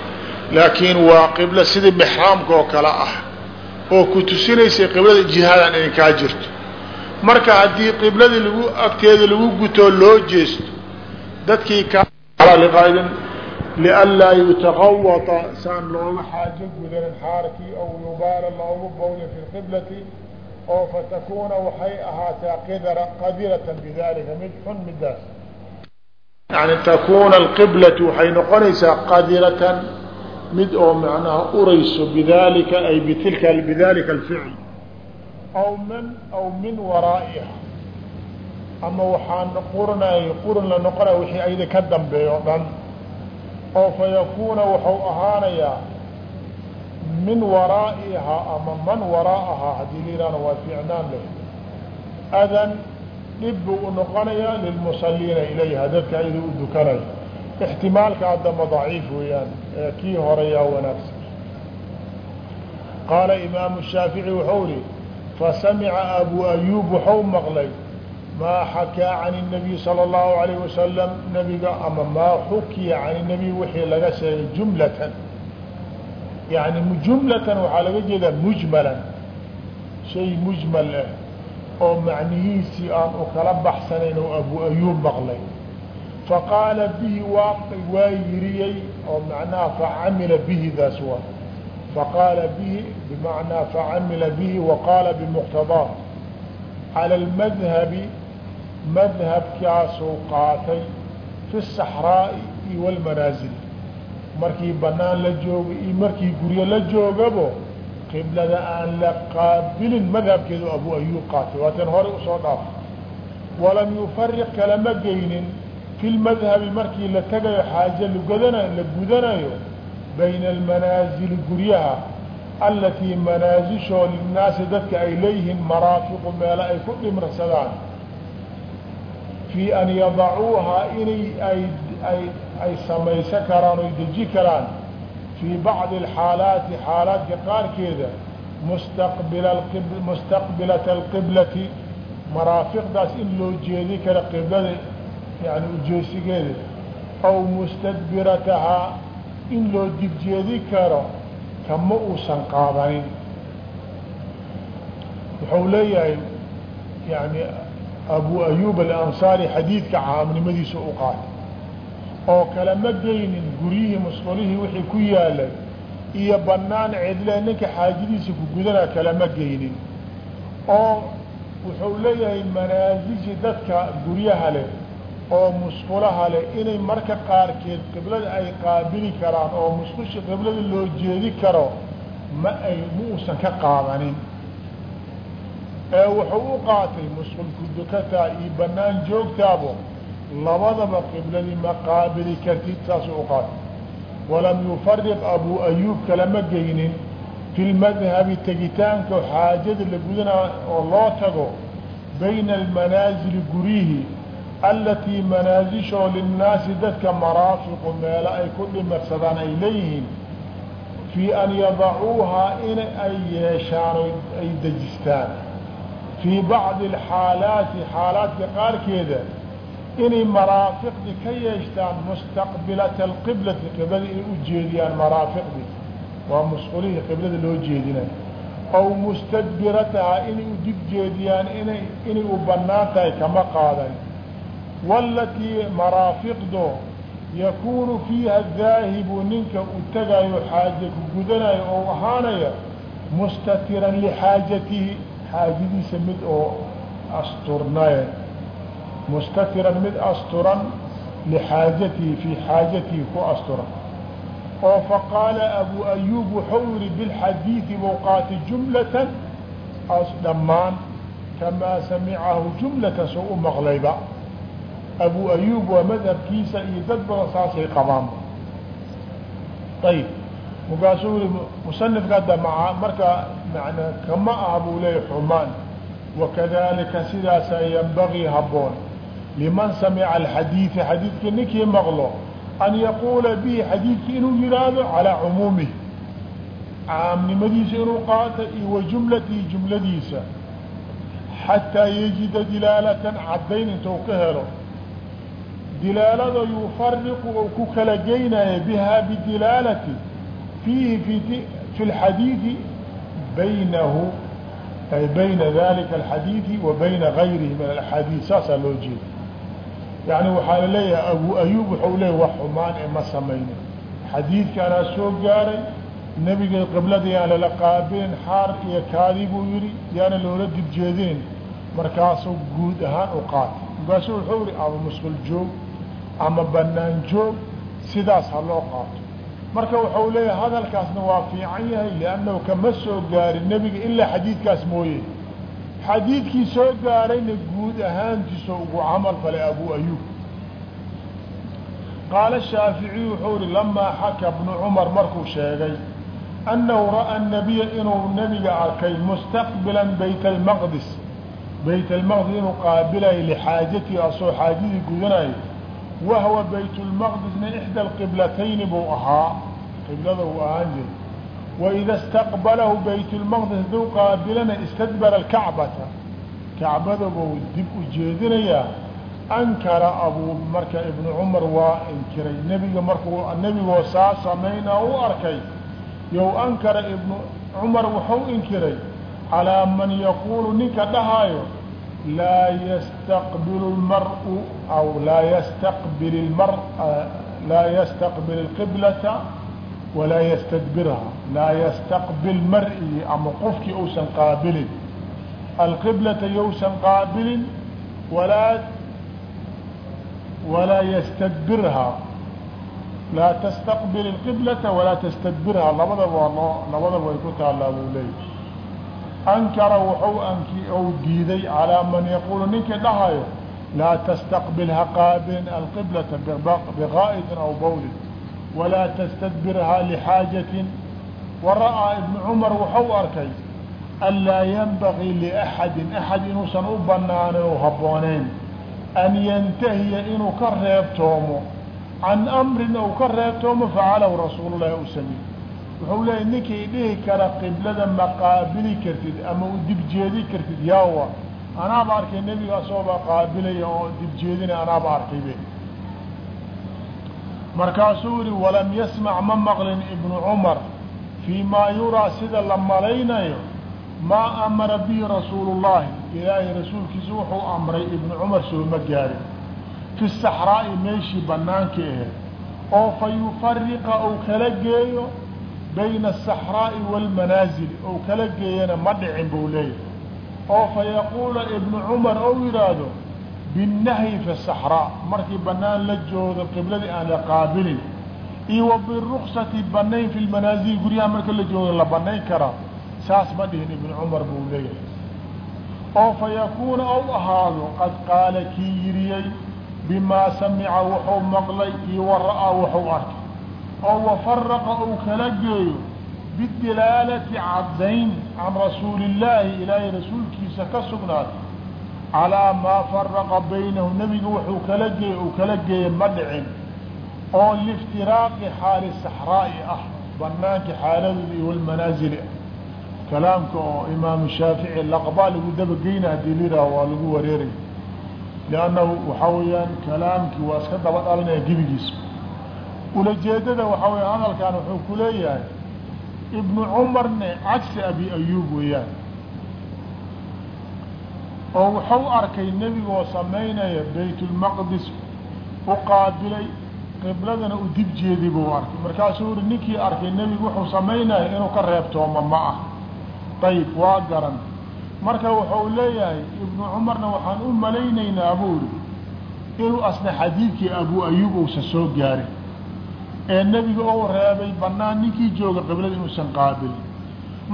laakiin waa qiblo sidii mixraamka oo kale ah oo ku tusinaysay qiblada jihadan inay kaa jirto. Marka haddii qibladii lagu agteeda lagu gutoo loo jeesto dadkii kaliqaydin lianlaa yutaqawata saan looga xaajo gudanin xaarkii aw yubaala loogu bowla fi lqiblati oo fatakuuna waxay ahaataa qidra qadiratan bidalika mid xun midaas yani takuuna alqiblatu waxay noqonaysaa qadiratan mid oo macnaha urayso bidalika ay bitilka bidalika alficl. Aw min aw min waraa'iha. Ama waxaa qurinay qurin la noqonaya wixii ayada ka dambeeya o dhan. Oo fa yakuuna wuxuu ahaanayaa min waraa'ihaa ama man waraa'ahaa haddii la yihahna waa fiicnaan leh. Adan dhib buu u noqonayaa lilmusaliina ilayha dadka ayada u dukanaya ixtimaalka haddama daciif weeyaan. ee kii horeyaa wanaagsan qaala imaamu shaafici wuxuu ihi fasamica abu ayuub wuxuu maqlay maa xakaa can الnabiy salى اllahu alayh wasalam nabiga ama maa xukiya can الnabiy wixii laga sheegay jumlatan yani jumlatan waxaa laga jeedaa mujmalan shay mujmal ah oo macnihiisii aan u kala baxsanayn oo abu ayuub maqlay faqaala bihi waa waa yiriyey oo macnaha facamila bihi daas waa faqaala bihi bimacnaa facamila bihi waqaala bimuqtadaa cala اlmadhabi madhabkaasuu qaatay fi الsaxraa'i iyo wاlmanaazil markii banaan la joogo iyo markii guryo la joogabo qiblada aan la qaabilin madhabkeedu abu ayuub qaatay waatan hore usoo dhaaf walam yufariq kalama geynin fi lmadhabi markii la tegayo xaaje lugudana la gudanayo bayna almanaazili guryaha alatii manaasishoo linnaasi dadka ay leeyihiin maraafiqu meelo ay ku dhimrsadaan fii an yadacuuhaa inay ay ay ay samaysan karaan oy deji karaan. Fii bacdi alxaalaati xaalaadka qaarkeeda mustaqbil mustaqbilata alqiblati maraafiqdaas in loo jeedi karo qiblada yani ujeesigeeda aw mustadbiratahaa in loo dibjeedi karo kama uusan qaadanin wuxuu leeyahay yani abu ayub alansaari xadiidka caamnimadiisa u qaatay oo kale ma geynin guryihii musqulihii wixii ku yaalay iyo banaan cidle ninka xaajadiisa ku gudanaa kalama geynin oo wuxuu leeyahay manaasiji dadka guryaha leh oo musqulaha leh inay marka qaarkeed qiblada ay qaabili karaan oo musqushi qiblada loo jeedi karo ma ay ma uusan ka qaadanin. Ee wuxuu u qaatay musqulku dukataa iyo banaan joogtaabo labadaba qibladii ma qaabili kartid saasuu u qaatay. Walam yufariq abu ayuub kalama geynin. Fi lmadhabi tegitaanka xaajada la gudanaa oo loo tago bayna almanaazili guryihi alatii manaasishoo linnaasi dadka maraafiqu meelo ay ku dhimarsadaan ay leeyihiin fii an yadacuuhaa in ay yeeshaan ay dejistaan fii bacdi alxaalaati xaalaadka qaarkeeda inay maraafiqdi ka yeeshtaan mustaqbilata alqiblati qiblada inay u jeediyaan maraafiqdi waa musqulihii qiblada loo jeedinayo aw mustadbiratahaa inay u dib jeediyaan inay inay u bannaan tahay kama qaadan walatii maraafiqdo yakuunu fiiha daahibu ninka u tagayo xaaje ku gudanayo oo ahaanaya mustatiran lixaajatihi xaajadiisa mid oo asturnay mustatiran mid asturan lixaajatihi fii xaajatihi ku astura oo faqaala abu ayuub wuxuu yihi bilxadiidi buu qaatay jumlatan as dhammaan kamaa samicahu jumlatan soo u maqlayba abu ayuub waa madhabkiisa iyo dad badan saasay qabaan. Ayib markaasuu yihi musanifka hadda maa marka mana kama ah buu leeyahy xumaan wakadalika sidaasa yanbagii haboon. Liman samica alxadiida xadiidka ninkii maqlo an yaquula bihi xadiidka inuu yihaahdo calaa cumuumihi. Caamnimadiisa inuu qaato iyo wa jumladiisa. Xataa yajida dilaalatan caddayn intuu ka helo dilaalada yufariqu ou ku kala geynaya biha bidilaalati fiihi fi lxadiidi baynahu ay bayna dalika alxadiidi wa bayna gayrihi min alaxaadiid saasaa loo jeeda. Yani waxaa la leeyahay abu ayuub waxau leeyahy wax xumaan ee ma samaynin. Xadiidka soo gaaray nebiga qiblada yaan lala qaabilin xaar iyo kaadi buu yihi yaana loola dibjeedinin markaasuu guud ahaan u qaatay. Markaasuu wuxuu yihi ama musqul joog ama banaan joog sidaas ha loo qaato. Marka waxau leeyahay hadalkaasna waa fiican yahay liannahu kama soo gaarin nebiga ilaa xadiidkaas mooye. Xadiidkii soo gaarayna guud ahaantiisa ugu camal falay abu ayuub qaala shaaficiyu wuxuu ihi lamaa xaka bnu cumar markuu sheegay annahu ra'a nabiya inuu nebiga arkay mustaqbilan bayt almaqdis bayt almaqdis inuu qaabilayo lixaajatii asoo xaajadii gudanayo wahwa bayt lmaqdisna ixda alqiblatayni buu ahaa qiblada uu ahaan jiray waida istaqbalahu bayt lmaqdis haduu qaabilana istadbara alkacbata kacbada buu dib u jeedinayaa ankara abuu marka ibnu cumar waa inkiray nebiga markuu nebigoo saa samaynaa u arkay yow ankara ibnu cumar wuxuu inkiray calaa man yaquulu ninka dhahaayo laa yastaqbilu lmar'u aw laa yastaqbil lmar laa yastaqbil alqiblata walaa yastadbirha laa yastaqbil mar'i ama qofkii uusan qaabilin alqiblata yousan qaabilin walaa walaa ystadbirha laa tastaqbil اqiblata walaa tastadbirha labadaba waa loo labadaba way ku taallaa buu leeyahy ankara wuxuu anki ou diiday calaa man yaquulu ninkii dhahayo laa tastaqbil ha qaabilin alqiblata biqaa'idin aw bawlin walaa tastadbirha lixaajatin wara'aa ibnu cumar wuxuu arkay an laa yanbagii liaxadin axad inuusan u banaanin oo habbooneyn an yantahiya inuu ka reebtoomo can amrin ou ka reebtoomo facalahu rasuulullahi u sameey wuxuu leeyay ninkii dhihi kara qiblada ma qaabili kartid ama u dibjeedi kartid yaawa anaaba arkay nebiga asagooba qaabilaya oo dibjeedina anaaba arkaybe markaasuu yihi walam yasmac ma maqlin ibnu cumar fii maa yuraa sida la malaynayo maa amara bihi rasuulu llahi ilaahay rasuulkiisa wuxuu amray ibnu cumar sooma gaarin. Fi saxraa'i meeshii banaanka aheed oo fa yufariqa ou kala geeyo bayna asaxraa'i waalmanaazili ou kala geeyana ma dhicin buu leeyahay. Oo fa yaquula ibnu cumar ou yidhaahdo binnahyi fi saxraa markii banaan la joogo qibladii aan la qaabilin iyo wa biruksati banayn fi lmanaazili guryaha marka la joogo la banayn karaa saas ma dhihin ibnu cumar buu leeyahay. Oo fa yakuuna ou ahaado qad qaala kii yiriyey bimaa samica wuxuu maqlay iyo wa ra'aa wuxuu arkay oo wafaraqa uu kala geeyo bidilaalati caddayn can rasuuli illaahi ilaahay rasuulkiisa ka sugnaatay calaa maa faraqa baynahu nebiga wuxuu kala geeye uu kala geeye ma dhicin oo liftiraaqi xaali saxraa'i ah banaanka xaaladooda iyo walmanaazili ah kalaamka oo imaamu shaafici laqbaa lagu dabageyna haddii liraa waa lagu wareeraya liannahu waxaa weeyaan kalaamkii waa iska daba dhalinaya gebigiisa ulajeedada waxaa weya hadalkan wuxuu ku leeyahay ibnu cumarne cagsi abi ayuub weeyaan. Oo wuxuu arkay nebigoo samaynaya baytulmaqdis u qaabilay qibladana u dib jeedi buu arkay. Markaasuu uri ninkii arkay nebigu wuxuu samaynaya inuu ka reebtooma ma ah ayib waa garan. Marka wuxuu leeyahay ibnu cumarna waxaan u malaynaynaa buu iri inuu asna xadiidkii abu ayuub uusan soo gaarin ee nebiga ou reebay banaan ninkii jooga qiblada inuusan qaabilin.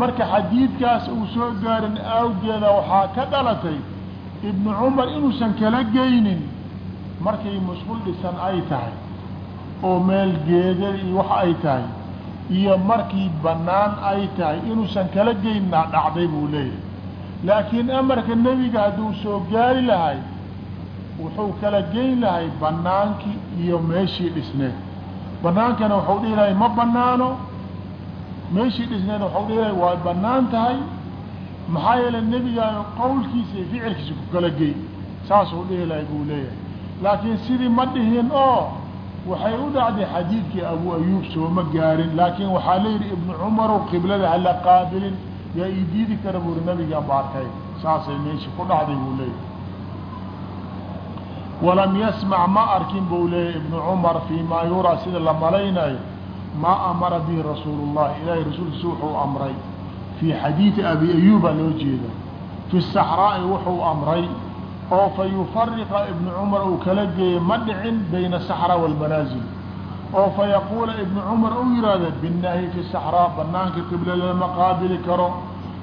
Marka xadiidkaas uu soo gaarin awgeeda waxaa ka dhalatay ibnu cumar inuusan kala geynin markay musqul dhisan ay tahay oo meel geeda iyo wax ay tahay iyo markii bannaan ay tahay inuusan kala geynna dhacday buu leeyahay. Laakiin amarka nebiga hadduu soo gaari lahay wuxuu kala geyn lahay bannaankii iyo meeshii dhisneed bannaankana waxau dhihi lahay ma bannaano? Meeshii dhisneed waxau dhihi lahay waa bannaan tahay. Maxaa yeele nebigaa qowlkiisa iyo ficilkiisa ku kala gey saasuu dhihi lahay buu leeyahay. Laakiin sidii ma dhihin oo waxay u dhacday xadiidkii abu ayuub sooma gaarin. Laakiin waxaa layidhi ibnu cumarow qiblada hala qaabilin. Yaa ii diidi kara buuri nabiga baarkay saasay meeshii ku dhacday buu leeyahay walam yasmac ma arkin buu leeyahy ibnu cumar fii maa yuraa sida la malaynayo maa amara bihi rasuulu llahi ilaahay rasuulkiisa wuxuu amray. Fii xadiidi abi ayuuba loo jeeda fi saxraa'i wuxuu amray oo fa ibnu cumar uu kala geeyey ma dhicin bayna saxraa waalmanaazil oo fa ibnu cumar uu yihahda binnahyi fi saxraa banaanka qibla lama qaabili karo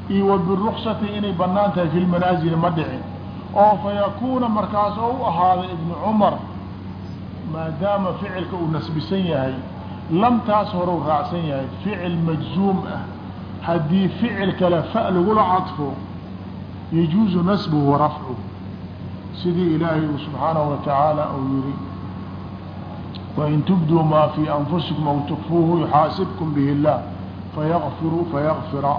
iyo wa biruksati inay bannaan tahay fi lmanaazili ma dhicin oo fa yakuuna markaas oo u ahaaday ibnu cumar maadaama ficilka uu nasbisan yahay lamtaas horeu raacsan yahay ficil majzuum ah. Haddii ficil kale fa lagula cadfo yajuuzu nasbuhu wa rafcuhu. Sidii ilaahay uu subxaanahu watacaala uu yihi wain tubduu maa fii anfusikum aw tukfuuhu yuxaasibkum bihi اllah fayaqfiru fayaqfira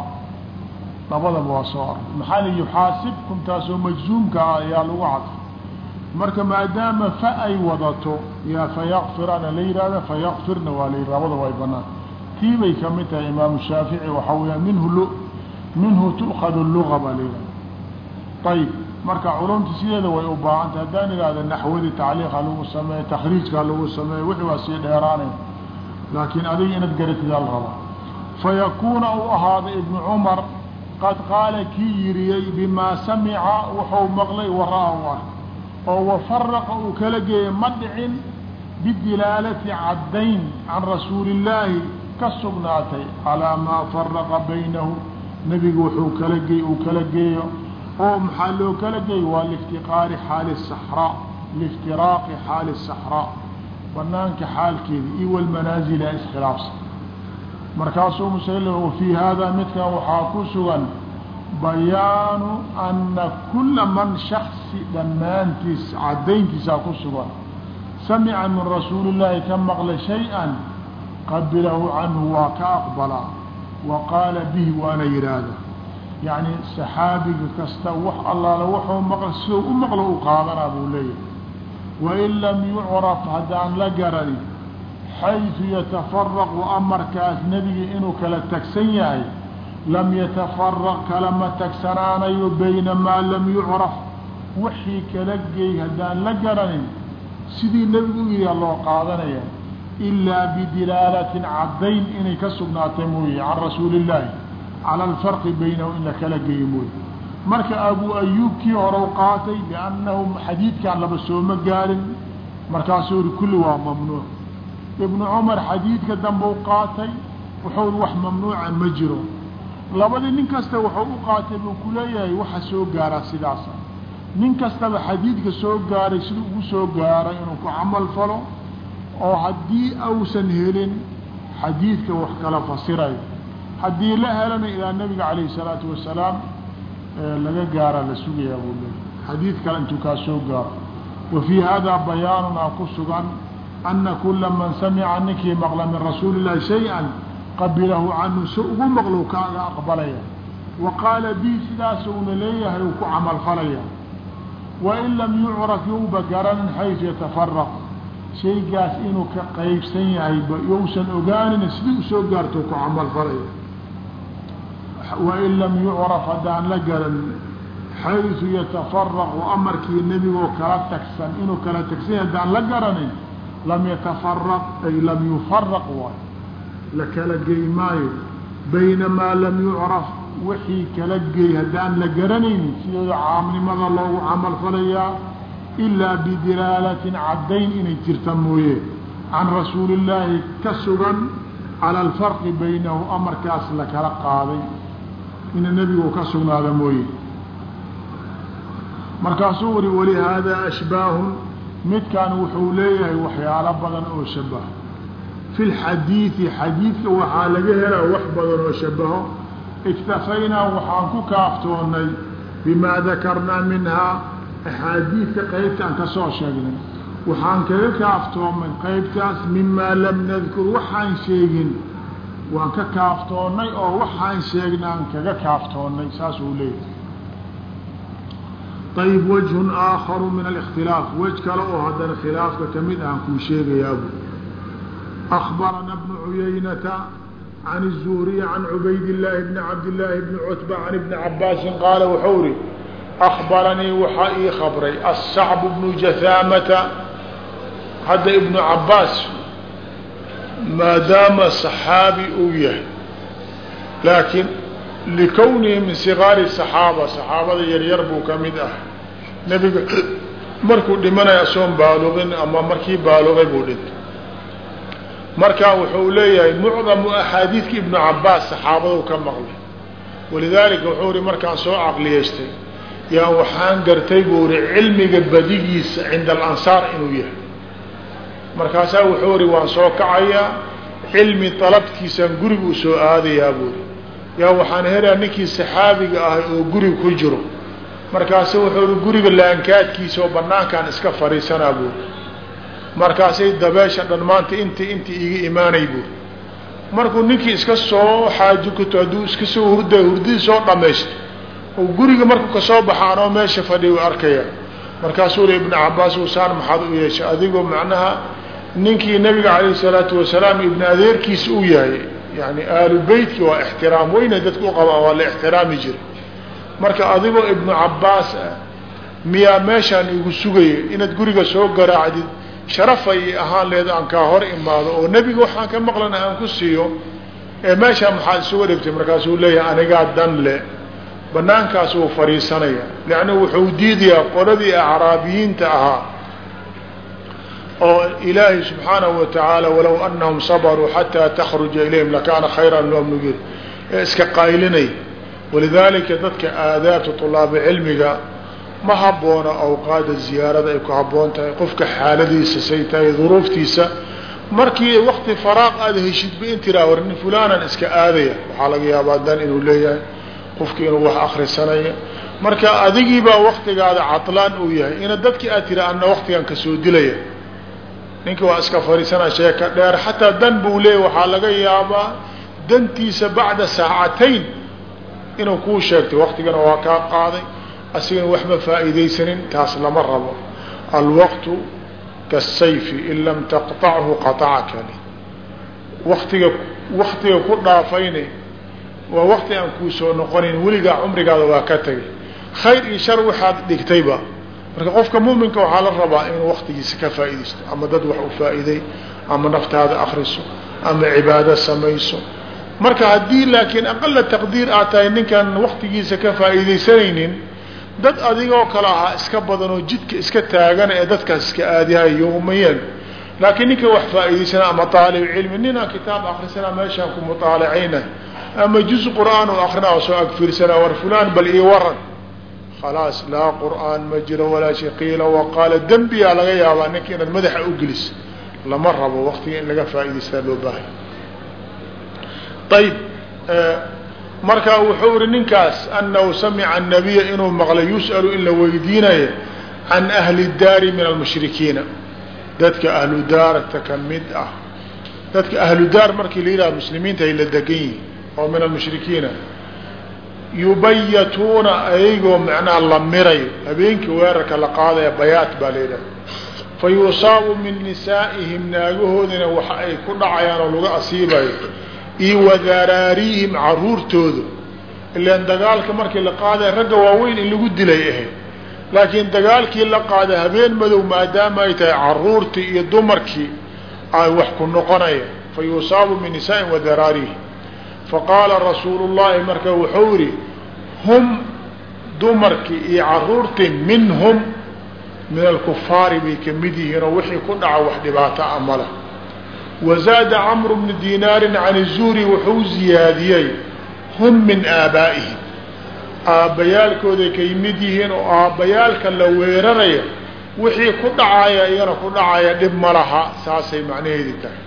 labadaba waa soo array maxaa li yuxaasibkum taasoo majzuumka ah ayaa lagu cadfay. Marka maadaama fa ay wadato yaa fayaqfirana la yihahda fayaqfirna waa la yihi labada way banaan tii bay ka mid tahay imaamu shaafici waxaa weyaa minhu l minhu tu'khadu luga baa la yihahda ayib marka culumta sideeda way u baahantay haddaan ihahda naxwadii tacliiqa lagu sameeye takriijka lagu sameeye wixii waa sii dheeraanay laakiin adiga inaad garatidaa la rabaa. Fayakuuna uu ahaaday ibnu cumar qad qaala kii yiriyey bimaa samica wuxuu maqlay waraa u ark oo wafaraqa uu kala geeyey ma dhicin bidilaalati caddayn can rasuuli illaahi ka sugnaatay calaa maa faraqa baynahu. Nebigu wuxuu kala geey uu kala geeyo. Oo maxaa loo kala geey waa liiftiqaari xaali saxraa liiftiraaqi xaali saxraa banaanka xaalkeeda iyo walmanaazila iskhilaafsan markaasuu musalim wafii haadaa midkan waxaa ku sugan bayaanu ana kula man shaksi dhammaantiis caddayntiisaa ku sugan. Samica min rasuuli illaahi ka maqlay shay-an qabilahu canhu waa ka aqbalaa wa qaala bihi waana yidhaahda yacni saxaabiga kasta wax allaale wuxuu maql siduu u maqlo u qaadanaa buu leeyahay. Wain lam yucraf haddaan la garanin xayثu yatafaraqu amarkaas nebiga inuu kala tagsan yahay lam yatafaraq kalama tagsanaanayo bayna maa lam yucraf wixii kala geey haddaan la garanin sidii nebigu u yihi loo qaadanaya ilaa bidilaalatin caddayn inay ka sugnaatay mooye can rasuuli illaahi cala alfarqi baynahu in la kala geeyo mooye marka abu ayuubkii horeu qaatay liannahu xadiidkan laba sooma gaarin markaasuu yihi kulli waa mamnuuc ibnu cumar xadiidka dambe u qaatay wuxuu wax mamnuuca ma jiro. Labadii nin kasta wuxuu u qaatay buu ku leeyahay waxa soo gaaraa sidaasa nin kastaba xadiidka soo gaaray siduu ugu soo gaaray inuu ku camal falo oo haddii ausan helin xadiidka wax kala fasirayo haddii la helana ilaa nabiga calayhi salaatu wasalaam laga gaara la sugayaa buu leeyahy xadiid kale intuu kaa soo gaaro. Wa fii haadaa bayaanunaa ku sugan ana kula man samica ninkii maqla min rasuuli illahi shay-an qabilahu canhu si ugu maqlo kaaga aqbalaya wa qaala bihi sidaas uuna leeyahay uu ku camalfalaya wain lam yucraf youba garanin xaysu yatafaraq shaygaas inuu ka qaybsan yahay yousan ogaanin sidii u soo gaarto ku camalfalaya wain lam yucraf haddaan la garanin xaysu yatafaraqu amarkii nebigoo kala tagsan inuu kala tagsan haddaan la garanin lam yatafaraq ay lam yufaraq waay la kala gey maayo bayna maa lam yucraf wixii kala geey haddaan la garanaynin sidooda caamnimada loogu camal ilaa bidiraalatin caddayn inay jirta mooye can rasuuli illaahi ka sugan cala alfarqi baynahu amarkaas la kala qaaday ina nebigu ka sugnaada mooye markaasuu wuri walihaadaa ashbaahun midkan wuxuu leeyahay waxyaalo badan oo shabaho fi lxadiidi xadiidka waxaa laga helaa wax badan oo shabaho iktafaynaa waxaan ku kaaftoonnay bimaa dakarnaa minhaa axaadiidka qaybtaan ka soo sheegnay. Waxaan kaga kaaftoomay qaybtaas mimaa lam nadkur waxaan sheegin. Waan ka kaaftoonnay oo waxaan sheegnaan kaga kaaftoonnay saasuu leeyahay ayb wajhun aakharu min alikhtilaaf. Wej kale oo haddana khilaafka ka mid ahan kuu sheegayaabu akbarana bnu cuyaynata can الzuhriy can cubaydillaahi bni cabdillaahi bni cutba can ibni cabaasin qaala wuxuu ihi akbaranii waxaa ii khabray asacbu bnu jahaamata hadda ibnu cabaas maadaama saxaabi uu yahay laakiin likownihi min sigaari saxaaba saxaabada yaryar buu ka mid ah nebiga markuu dhimanaya asoon baaluqin ama markii baaluqay buu dhintay marka wuxuu leeyahay mucdamu axaadiidka ibnu cabaas saxaabadu ka maqlay walidaalika wuxuu ihi markaan soo caqliyeystay yaa waxaan gartay buu ihi cilmiga badigiisa cinda alansaar inuu yahay markaasaa wuxuu ihi waan soo kacayaa cilmi dalabkiisaan guriga u soo aadayaa buuri yaa waxaan helaa ninkii saxaabiga ahay oo guriga ku jiro. Markaasu wuxuu i guriga laankaadkiisa oo banaankaan iska fadhiisanaa buuri markaasay dabeesha dhan maanta inti inti iga imaanay buuri markuu ninkii iska soo xaaji kuto hadduu iska soo hurda hurdidii soo dhamaysto oo guriga markuu ka soo baxa anoo meesha fadhiya u arkaya markaasuu li ibnu cabaas usaan maxaad u yeeshay? Adigoo macnaha ninkii nabiga calayh salaatu wasalaam ibnu adeerkiisa u yahay yani aalu beytki waa ixtiraam weyna dadku uqabaan waa la ixtiraami jiray. Marka adigoo ibnu cabaas ah miyaa meeshaan igu sugaya inaad guriga soo garaacdid sharafay ahaan leed aan kaa hor imaado oo nebiga waxaan ka maqlana aan ku siiyo ee meeshaa maxaad isuga dhigtay? Markaasuu leeyahay anigaa dan le. Banaankaas uu fadhiisanaya leanna wuxuu diidayaa qoladii acraabiyiinta ahaa oo ilaahay subxaanahu watacaala walow anahum sabaruu xataa takhruja ilayhim lakaana khayran lahum nugir ee iska qaylinay. Walidaalika dadka aadaabta طulaabi cilmiga ma haboona awqaada ziyaarada ay ku haboon tahay qofka xaaladiisa say tahay duruuftiisa. Markii wakti faraaq aada heshidba in tiraa war nin fulanan iska aadaya waxaa laga yaabaa dan inuu leeyahay qofki inuu wax akrisanaya marka adigiibaa waktigaada catlaan uu yahay ina dadki aad tira ana waktigan ka soo dilaya ninka waa iska fariisana sheeka dheer. Xataa dan buu leeyahy waxaa laga yaabaa dantiisa bacda saacatayn inuu kuu sheegtay. Waktigana waa kaa qaaday. Asigana waxma faa'iidaysanin taas lama rabo. Alwaqtu kasayfi in lam taqطachu qaطacaka waktiga waktiga ku dhaafayna waa wakti aan kuu soo noqonayn weligaa cumrigaada waa ka tegay khayr iyo shar waxaad dhigtayba marka qofka muminka waxaa la rabaa inuu waktigiisa ka faa'iidaysto ama dad wax u faa'iiday ama naftaada akriso ama cibaado samayso. Marka haddii laakiin aqala taqdiir aad tahay ninkan waktigiisa ka faa'iidaysanaynin dad adigoo kale ahaa iska badan oo jidka iska taagana ee dadkaas iska aadihay yowmayan laakiin ninka wax faa'iidaysana ama aalib cilmi ninaan kitaab akrisana meeshaan ku mutaalacayna ama juz qur'aan oo soo agfiirsana war fulaan bal ii waran khalaas laa qur'aan ma jiro walaa shay qiila waqaala dembiyaa laga yaabaa ninka inaad madaxa u gelis lama rabo waktiga in laga faa'idaystaa loo baahay ayb marka wuxuu ihi ninkaas anahu samica الnabiya inuu maqlay yus'alu in la weydiinayo can ahli daari min almushrikiina dadka ahlu ka mid ah dadka ahlu markii la yidhaha muslimiinta ay la degan yihiin oo min almushrikiina yubayatuuna ayagoo macnaha la mirayo habeenkii weerarka la qaadaya bayaat baa la yidhaha fa min nisaa'ihim naagahoodina waxa ay ku dhacayaan oo laga asiibayo iyo wadaraariihim caruurtooda. Ilaan dagaalka markii la qaadaya ragga waaweyn in lagu dilay ahayd. Laakiin dagaalkii la qaaday habeen madow maadaama ay tahay caruurtii iyo dumarkii ay wax ku noqonaya. Fa yusaabu min nisaa'ihim wadaraariihim. Faqaala rasuulu llahi marka wuxuu yihi hum dumarkii iyo caruurtii minhum min alkufaari bay ka mid yihiin oo wixii ku dhaca wax dhibaato a male wazaada camru bnu dinaarin can zuhri wuxuu ziyaadiyey hum min aabaa'ihim. Aabbayaalkooday ka yimid yihiin oo aabbayaalka la weeraraya wixii ku dhacaya iyana ku dhacaya dhib ma laha saasay macnaheedi tahay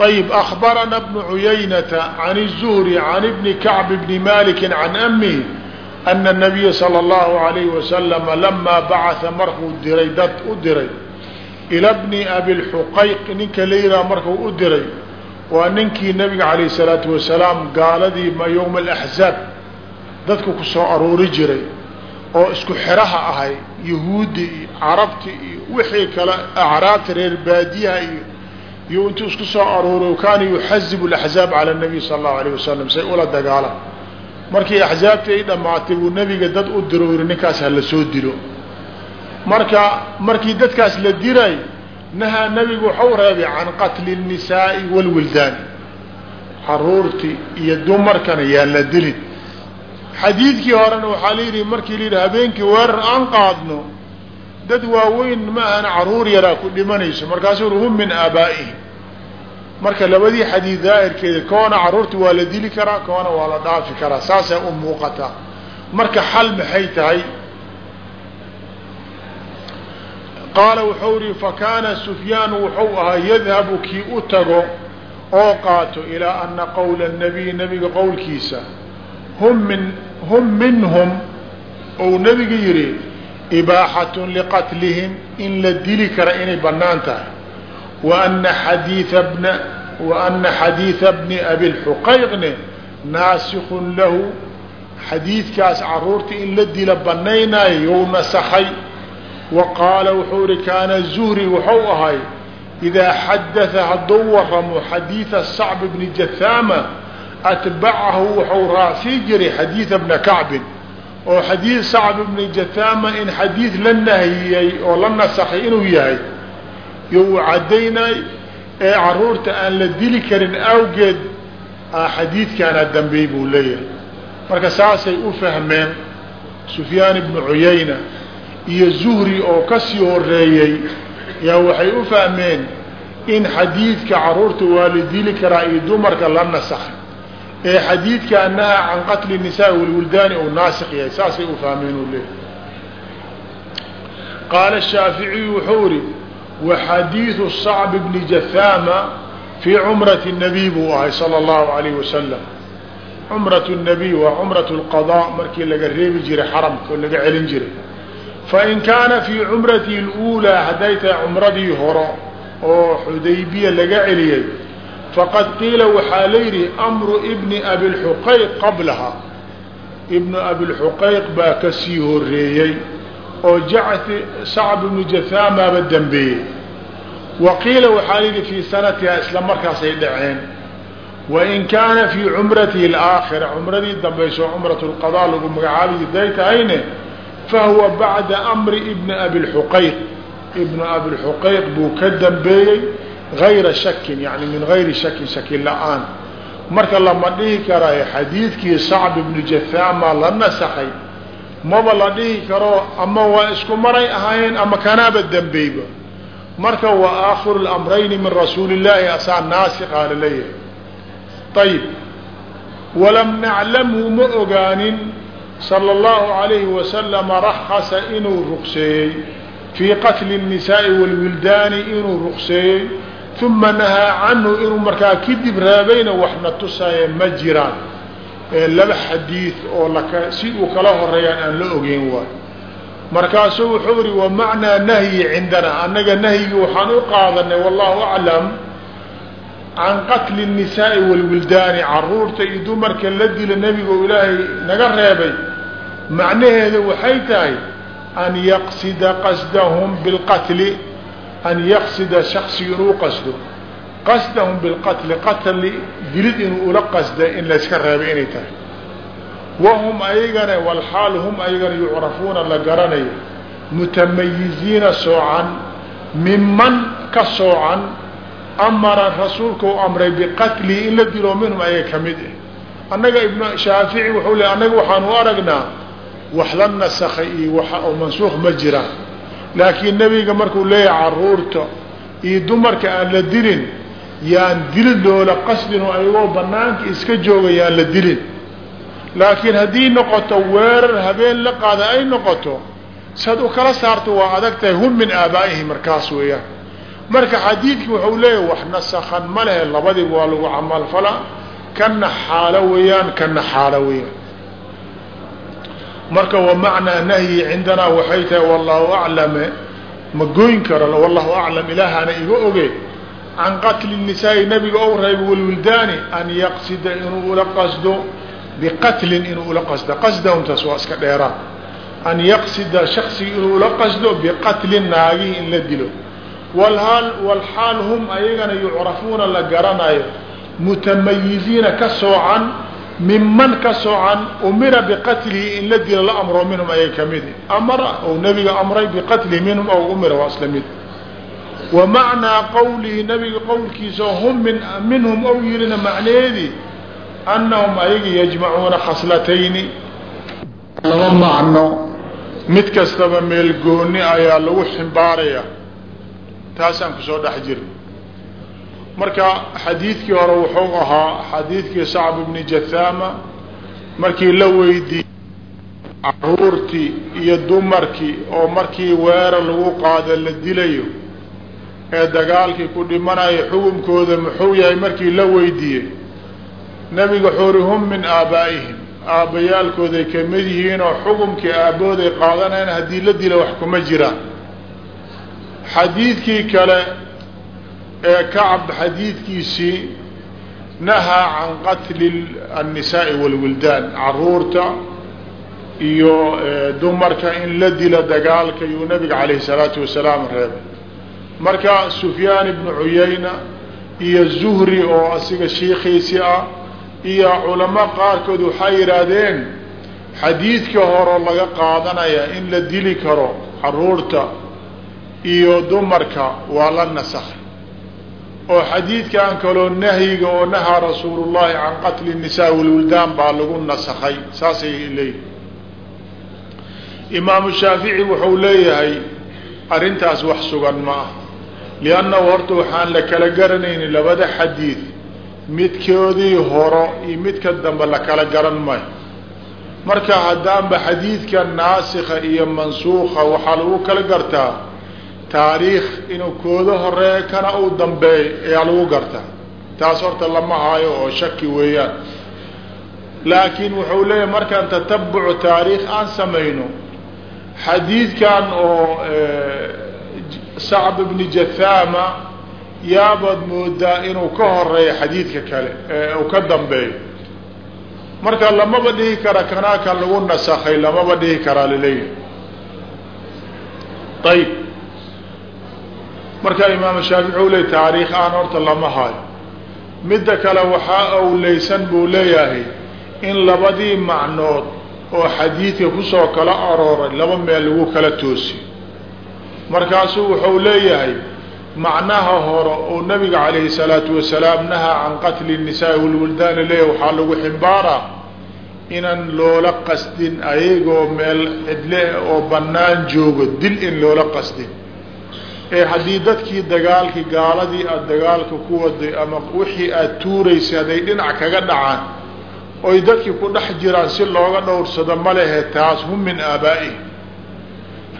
ayb akbarana bnu cuyaynata can الzuhri can ibni kacb bni maliki can amihi ana الnabiya salى اllahu alayhi wasalama lamaa bacaa markuu diray dad u diray ila bni abilxuqayq ninka la yidhaha markuu u diray waa ninkii nabiga calayh الsalaatu wasalaam gaaladii yowma alaxzaab dadku ku soo aruuri jiray oo isku xeraha ahay yahuuddi iyo carabti iyo wixii kale acraabta reer baadiyaha iyo yuu intuu isku soo arooriy kaana yuxazibu laxzaab cala nabiy sala allahu alayh wasalam say ula dagaalan markii axzaabtii ay dhammaatay buu nebiga dad u diro yiri ninkaas hala soo dilo marka markii dadkaas la diray nahaa nebigu waxau reebay can qatli اnisaai wاlwildaani caruurtii iyo dumarkana yaan la dilin xadiidkii horena waxaa la yidhi markii la yidhi habeenkii weerar aan qaadno dad waaweyn ma ahana carruur yaraa ku dhimanayso. Markaasuu hum min aabaa'ihim. Marka labadii xadiid daahirkeeda koona carruurta waa la dili karaa koona waa la dhaafi karaa. Saasay u muuqataa. Marka xal maxay tahay? Qaala wuxuu ihi fakaana sufyaan wuxuu ahaa yadhabu kii u tago oo qaato ilaa ana qowla nabiy nabiga qowlkiisa. Hum min hum minhum ou nabiga yidhi ibaaxatun liqatlihim in la dili kara inay bannaan tahay. Wa ana xadiia bna wa ana xadiida bni abilxuqayqne naasikun lahu. Xadiidkaas carruurta in la dila banaynaayo you nasakhay. Wa qaala wuxuu ihi kaana zuhri wuxuu ahay idaa xadaa hadduu waramo xadiida sacb bni jahaama atbacahu wuxuu raacii jiray xadiida bna kacbin oo xadiid sacb bni jahaama in xadiid la nahiyey oo la nasakhay inuu yahay yo uu caddaynay ee carruurta aan la dili karin awgeed xadiidkaana dambeey buu leeyahay. Marka saasay u fahmeen sufyaan ibnu cuyayna iyo zuhri oo ka sii horeeyey yaa waxay u fahmeen in xadiidka carruurta waa la dili karaa iyo dumarka la nasakhay ee xadiidka naha can qatli nisaa walwildaani ou naasik yahay saasay u fahmeen uu leeyahay. Qaala shaaficiyu wuxuu ihi waxadiidu sacb bni jahaama fii cumrati nabiy buu ahay sala allahu alayh wasalam cumrat nabiy waa cumrat lqadaa markii laga reebi jiray xaramka oo laga celin jiray. Fain kaana fii cumratihi اluulaa hadday tahay cumradii horo oo xudaybiya laga celiyey faqad qiila waxaa la yidhi amru ibni abilxuqayq qablaha. Ibnu abilxuqayq baa ka sii horeeyey oo jacti sacb ibnu jahaamaaba dambeeyey. Wa qiila waxaa la yidhi fii sanatiha isla markaasay dhaceen. Wain kaana fii cumratihi alaakhira cumradii dambayso cumrat lqadaa lagu magacaabi hadday tahayne fahuwa bacda amri ibni abilxuqayq ibnu abilxuqayq buu ka dambeeyey غayra shakin yani min gayri shakin shakin la'aan marka lama dhihi karaayo xadiidkii sacb ibnu jahaamaa la nasaxay maba la dhihi karo ama waa isku maray ahaayeen ama kanaaba dembeyba marka waa aakhiru lamrayni min rasuuli illaahi asaa naasiqaa la leeyahay ayib walam naclamhu ma ogaanin sala allahu alayhi wasalama raxasa inuu ruqseeyey fii qatli nnisaai waalwildaani inuu ruqseeyey uma nahaa canhu inuu markaa kadib raabayna waxna tusaya ma jiraan laba xadiid oo laka si uu kala horeeyaan aan la ogeyn waay markaasuu wuxuu ihi wamacnaa nahyi cindana annaga nahyigi waxaan u qaadanay wallahu aclam can qatli الnisaa'i wاlwildaani caruurta iyo dumarka la dila nebigo ilaahay naga reebay macnaheeda waxay tahay an yaqsida qasdahum bilqatli an yaqsida shaksi inuu qasdo qasdahum bilqatli qatli dilid inuu ula qasda in layska reebay inay tahay wahum ayagana walxaal hum ayagana yucrafuuna la garanayo mutamayiziina soocan miman ka soocan amara rasuulka u amray biqatlihi in la dilo minhum ayaga ka mid ah annaga ibnu shaafici wuxuu le annaga waxaan u aragnaa wax la nasakhay iyo mansuukh ma jiraan laakiin nebiga markuu leeyahay carruurta iyo dumarka aan la dilin yaan dilid loola qasdin oo ayagoo banaanka iska jooga yaan la dilin. Laakiin haddii noqoto weerar habeen la qaada ay noqoto sad u kala saarto waa adag tahay hum min aabaa'ihi markaas weeyaan. Marka xadiidki wuxuu leeyahay wax nasakhan ma lehe labadiba waa lagu camalfala kana xaalo weeyaan kana xaalo weeyaan marka wamacnaa nahyi cindanaa waxay tahay wallahu aclame ma goyn karo wallahu aclam ilaahana iga oge can qatli nisaai nabiga ou reeba walwildaani an yaqsida inuu ula qasdo biqatlin inuu ula qasdo qasdahumtaas waa iska dheeraan. An yaqsida shaksiga inuu ula qasdo biqatlin naagihii in la dilo. Walxaal hum ayagana yucrafuuna la garanayo mutamayiziina ka soocan miman ka soocan umira biqatlihi in la dilo la amro minhum ayay ka midi amara ou nabiga amray biqatlihi minhum aw umira waa isla mid. Wa macnaa qawlihi nabiga qowlkiisa hum min minhum ou yirina macneedii annahum ayaga yajmacuuna khaslatayni laba macno mid kastaba meel gooni ayaa lagu ximbaaraya taasaan ku soo dhex jira marka xadiidkii hore wuxuu ahaa xadiidkii sacb bni jathama markii la weydiiyey caruurtii iyo dumarkii oo markii weerar lagu qaado la dilayo ee dagaalkii ku dhimanayo xukunkooda muxuu yahay markii la weydiiyey nebiga wuxuu hum min aabaa'ihim. Aabbayaalkooday ka mid yihiin oo xukumkii aabbooday qaadanayaan haddii la dila wax kuma jiraan. Xadiidkii kale ee kacab xadiidkiisii عن can النساء annisaai walwildaan carruurta iyo dumarka in la dila dagaalka yuu nabiga calayhi salaatu wasalaam reebay. Marka sufyaan ibnu cuyayna iyo zuhri oo asiga shiikhiisi ah iyo culamo qaarkood waxay yidhaahdeen xadiidka horeo laga qaadanaya in la dili karo carruurta iyo dumarka waa la nasakh oo xadiidkan kaloo nahyiga oo nahaa rasuulullahi can qatli nisaa walwildaan baa lagu nasakhay saasay leeyihi imaamu shaafici wuxuu leeyahay arrintaas wax sugan ma ah liannahu horta waxaan la kala garanayni labada xadiid midkoodii horo iyo midka dambe la kala garan maayo. Marka haddaanba xadiidka naasikha iyo mansuukha waxaa lagu kala gartaa taariikh inuu kooda horeeyo kana uu dambeey ayaa lagu gartaa. Taas horta lama haayo oo shaki weeyaan. Laakiin wuxuu leeyahay markaan tatabucu taariikh aan samayno xadiidkan oo sacb bni jathama yaabaad moodaa inuu ka horeeyo xadiidka kale uu ka dambeeyo marka lamaba dhihi kara kanaa kan lagu nasakhay lamaba dhihi karaa la leeyahay. Ayib markaa imaam shaafic u ley taariikh aan horta lama hayo. Midda kale waxaa awlaysan buu leeyahay in labadii macnood oo xadiidka ku soo kala arooray laba meel lagu kala toosiyo markaasuu wuxuu leeyahay macnaha hore oo nabiga calayhi salaatu wasalaam nahaa can qatli nisaai walwildaani leeyahy waxaa lagu ximbaaraa inaan loola qasdin ayagoo meel cidle oo bannaan joogo dil in loola qasdin ee haddii dadkii dagaalkii gaaladii aada dagaalka ku waday ama wixii aada tuuraysay hadday dhinac kaga dhacaan oy dadkii ku dhex jiraan si looga dhowrsado ma lehe taas hum min aabaa'ihi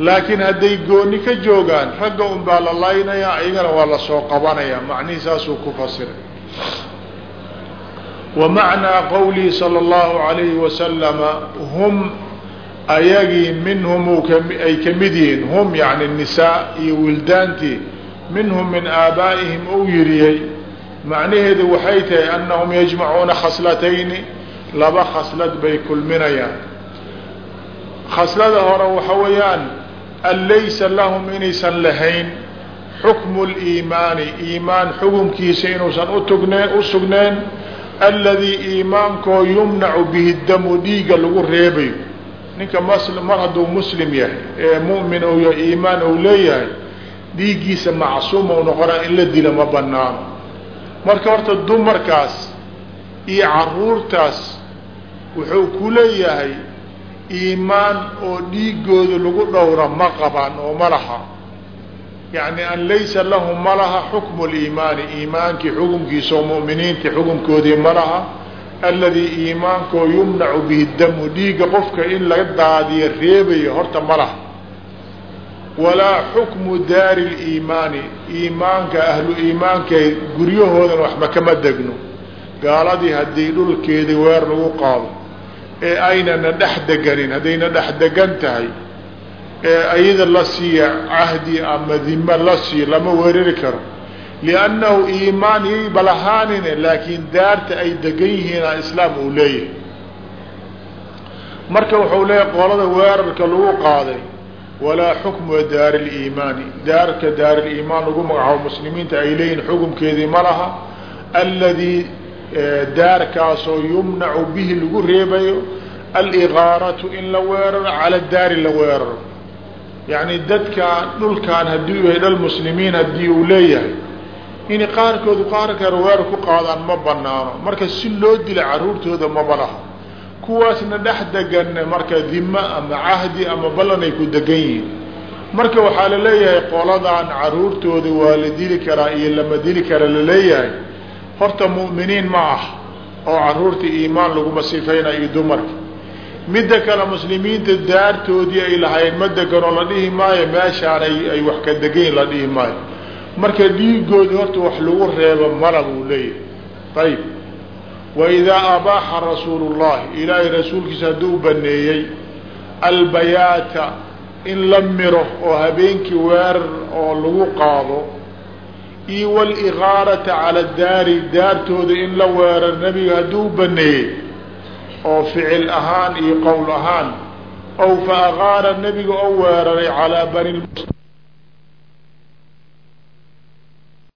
laakiin hadday gooni ka joogaan ragga un baa la laynayaa iyagana waa la soo qabanayaa macnihii saasuu ku fasiray. Wa macnaa qowlihi sala allahu alayhi wasalama hum ayagii minhum ay ka mid yihiin hum yani nisaa iyo wildaantii minhum min aabaa'ihim ou yiriyey. Macnaheedu waxay tahay annahum yajmacuuna khaslatayni laba khaslad bay kulminayaan. Khaslada hore waxa weeyaan an laysa lahum inaysan lahayn xukmu liimaani iimaan xukunkiisa inuusan utugneen u sugneen alladii iimaankoo yumnacu bihi damu dhiigga lagu reebayo ninka mar hadduu muslim yahay ee mu'min ou yahay iimaan ou leeyahay dhiiggiisa macsuuma u noqonaa in la dila ma banaano marka horta dumarkaas iyo caruurtaas wuxuu ku leeyahay iimaan oo dhiigooda lagu dhowra ma qabaan oo ma laha. Yani an laysa lahum ma laha xukmu liimaani iimaankii xukumkiisa oo mu'miniinta xukumkoodii ma laha alladii iimaankoo yumnacu bihi damu dhiigga qofka in laga daadiyo reebayo horta ma laha. Walaa xukmu daari liimaani iimaanka ahlu iimaanka guryahoodan waxba kama degno. Gaaladii haddii dhulkeedii weer lagu qaado ee aynana dhex deganin haddayna dhex degan tahay ee ayada la siiya cahdi ama dima la siiyo lama weerari karo liannahu iimaan yayba lahaanine laakiin daarta ay degan yihiina islaam uu leeyahay marka wuxuu leeyahay qolada weerarka lagu qaaday walaa xukmu daari liimaani daarka daari liimaan lagu magacaabo muslimiinta ay leeyihiin xukumkeedii ma laha alladii daarkaasoo yumnacu bihi lagu reebayo aligaaratu in la weeraro cala daari la weeraro yacni dadkaan dhulkaan haddii u yahay muslimiin haddii uu leeyahay in qaarkoodu qaar kale weerar ku qaadaan ma banaano marka si loo dila caruurtooda maba laha kuwaasna dhex deganna marka dimo ama cahdi ama ballan ay ku degan yihiin. Marka waxaa la leeyahay qoladaan caruurtooda waa la dili karaa iyo lama dili kara la leeyahay horta mu'miniin ma ah oo carruurta iimaan laguma sifayna iyo dumarka. Midda kale muslimiinta daartoodii ay lahayn ma deganoo la dhihi maayo meeshaan ay ay wax ka degayn la dhihi maayo marka dhiigoodi horta wax lagu reebo mala buu leeyahay. Ayib waidaa abaaxa rasuulu llahi ilaahay rasuulkiisa hadduu baneeyey albayaata in la miro oo habeenkii weerar oo lagu qaado iyo waligaarata cala daari daartooda in la weerar nebiga hadduu baneeyey oo ficil ahaan iyo qowl ahaan ow fa agaara nebiga oo weeraray calaa bani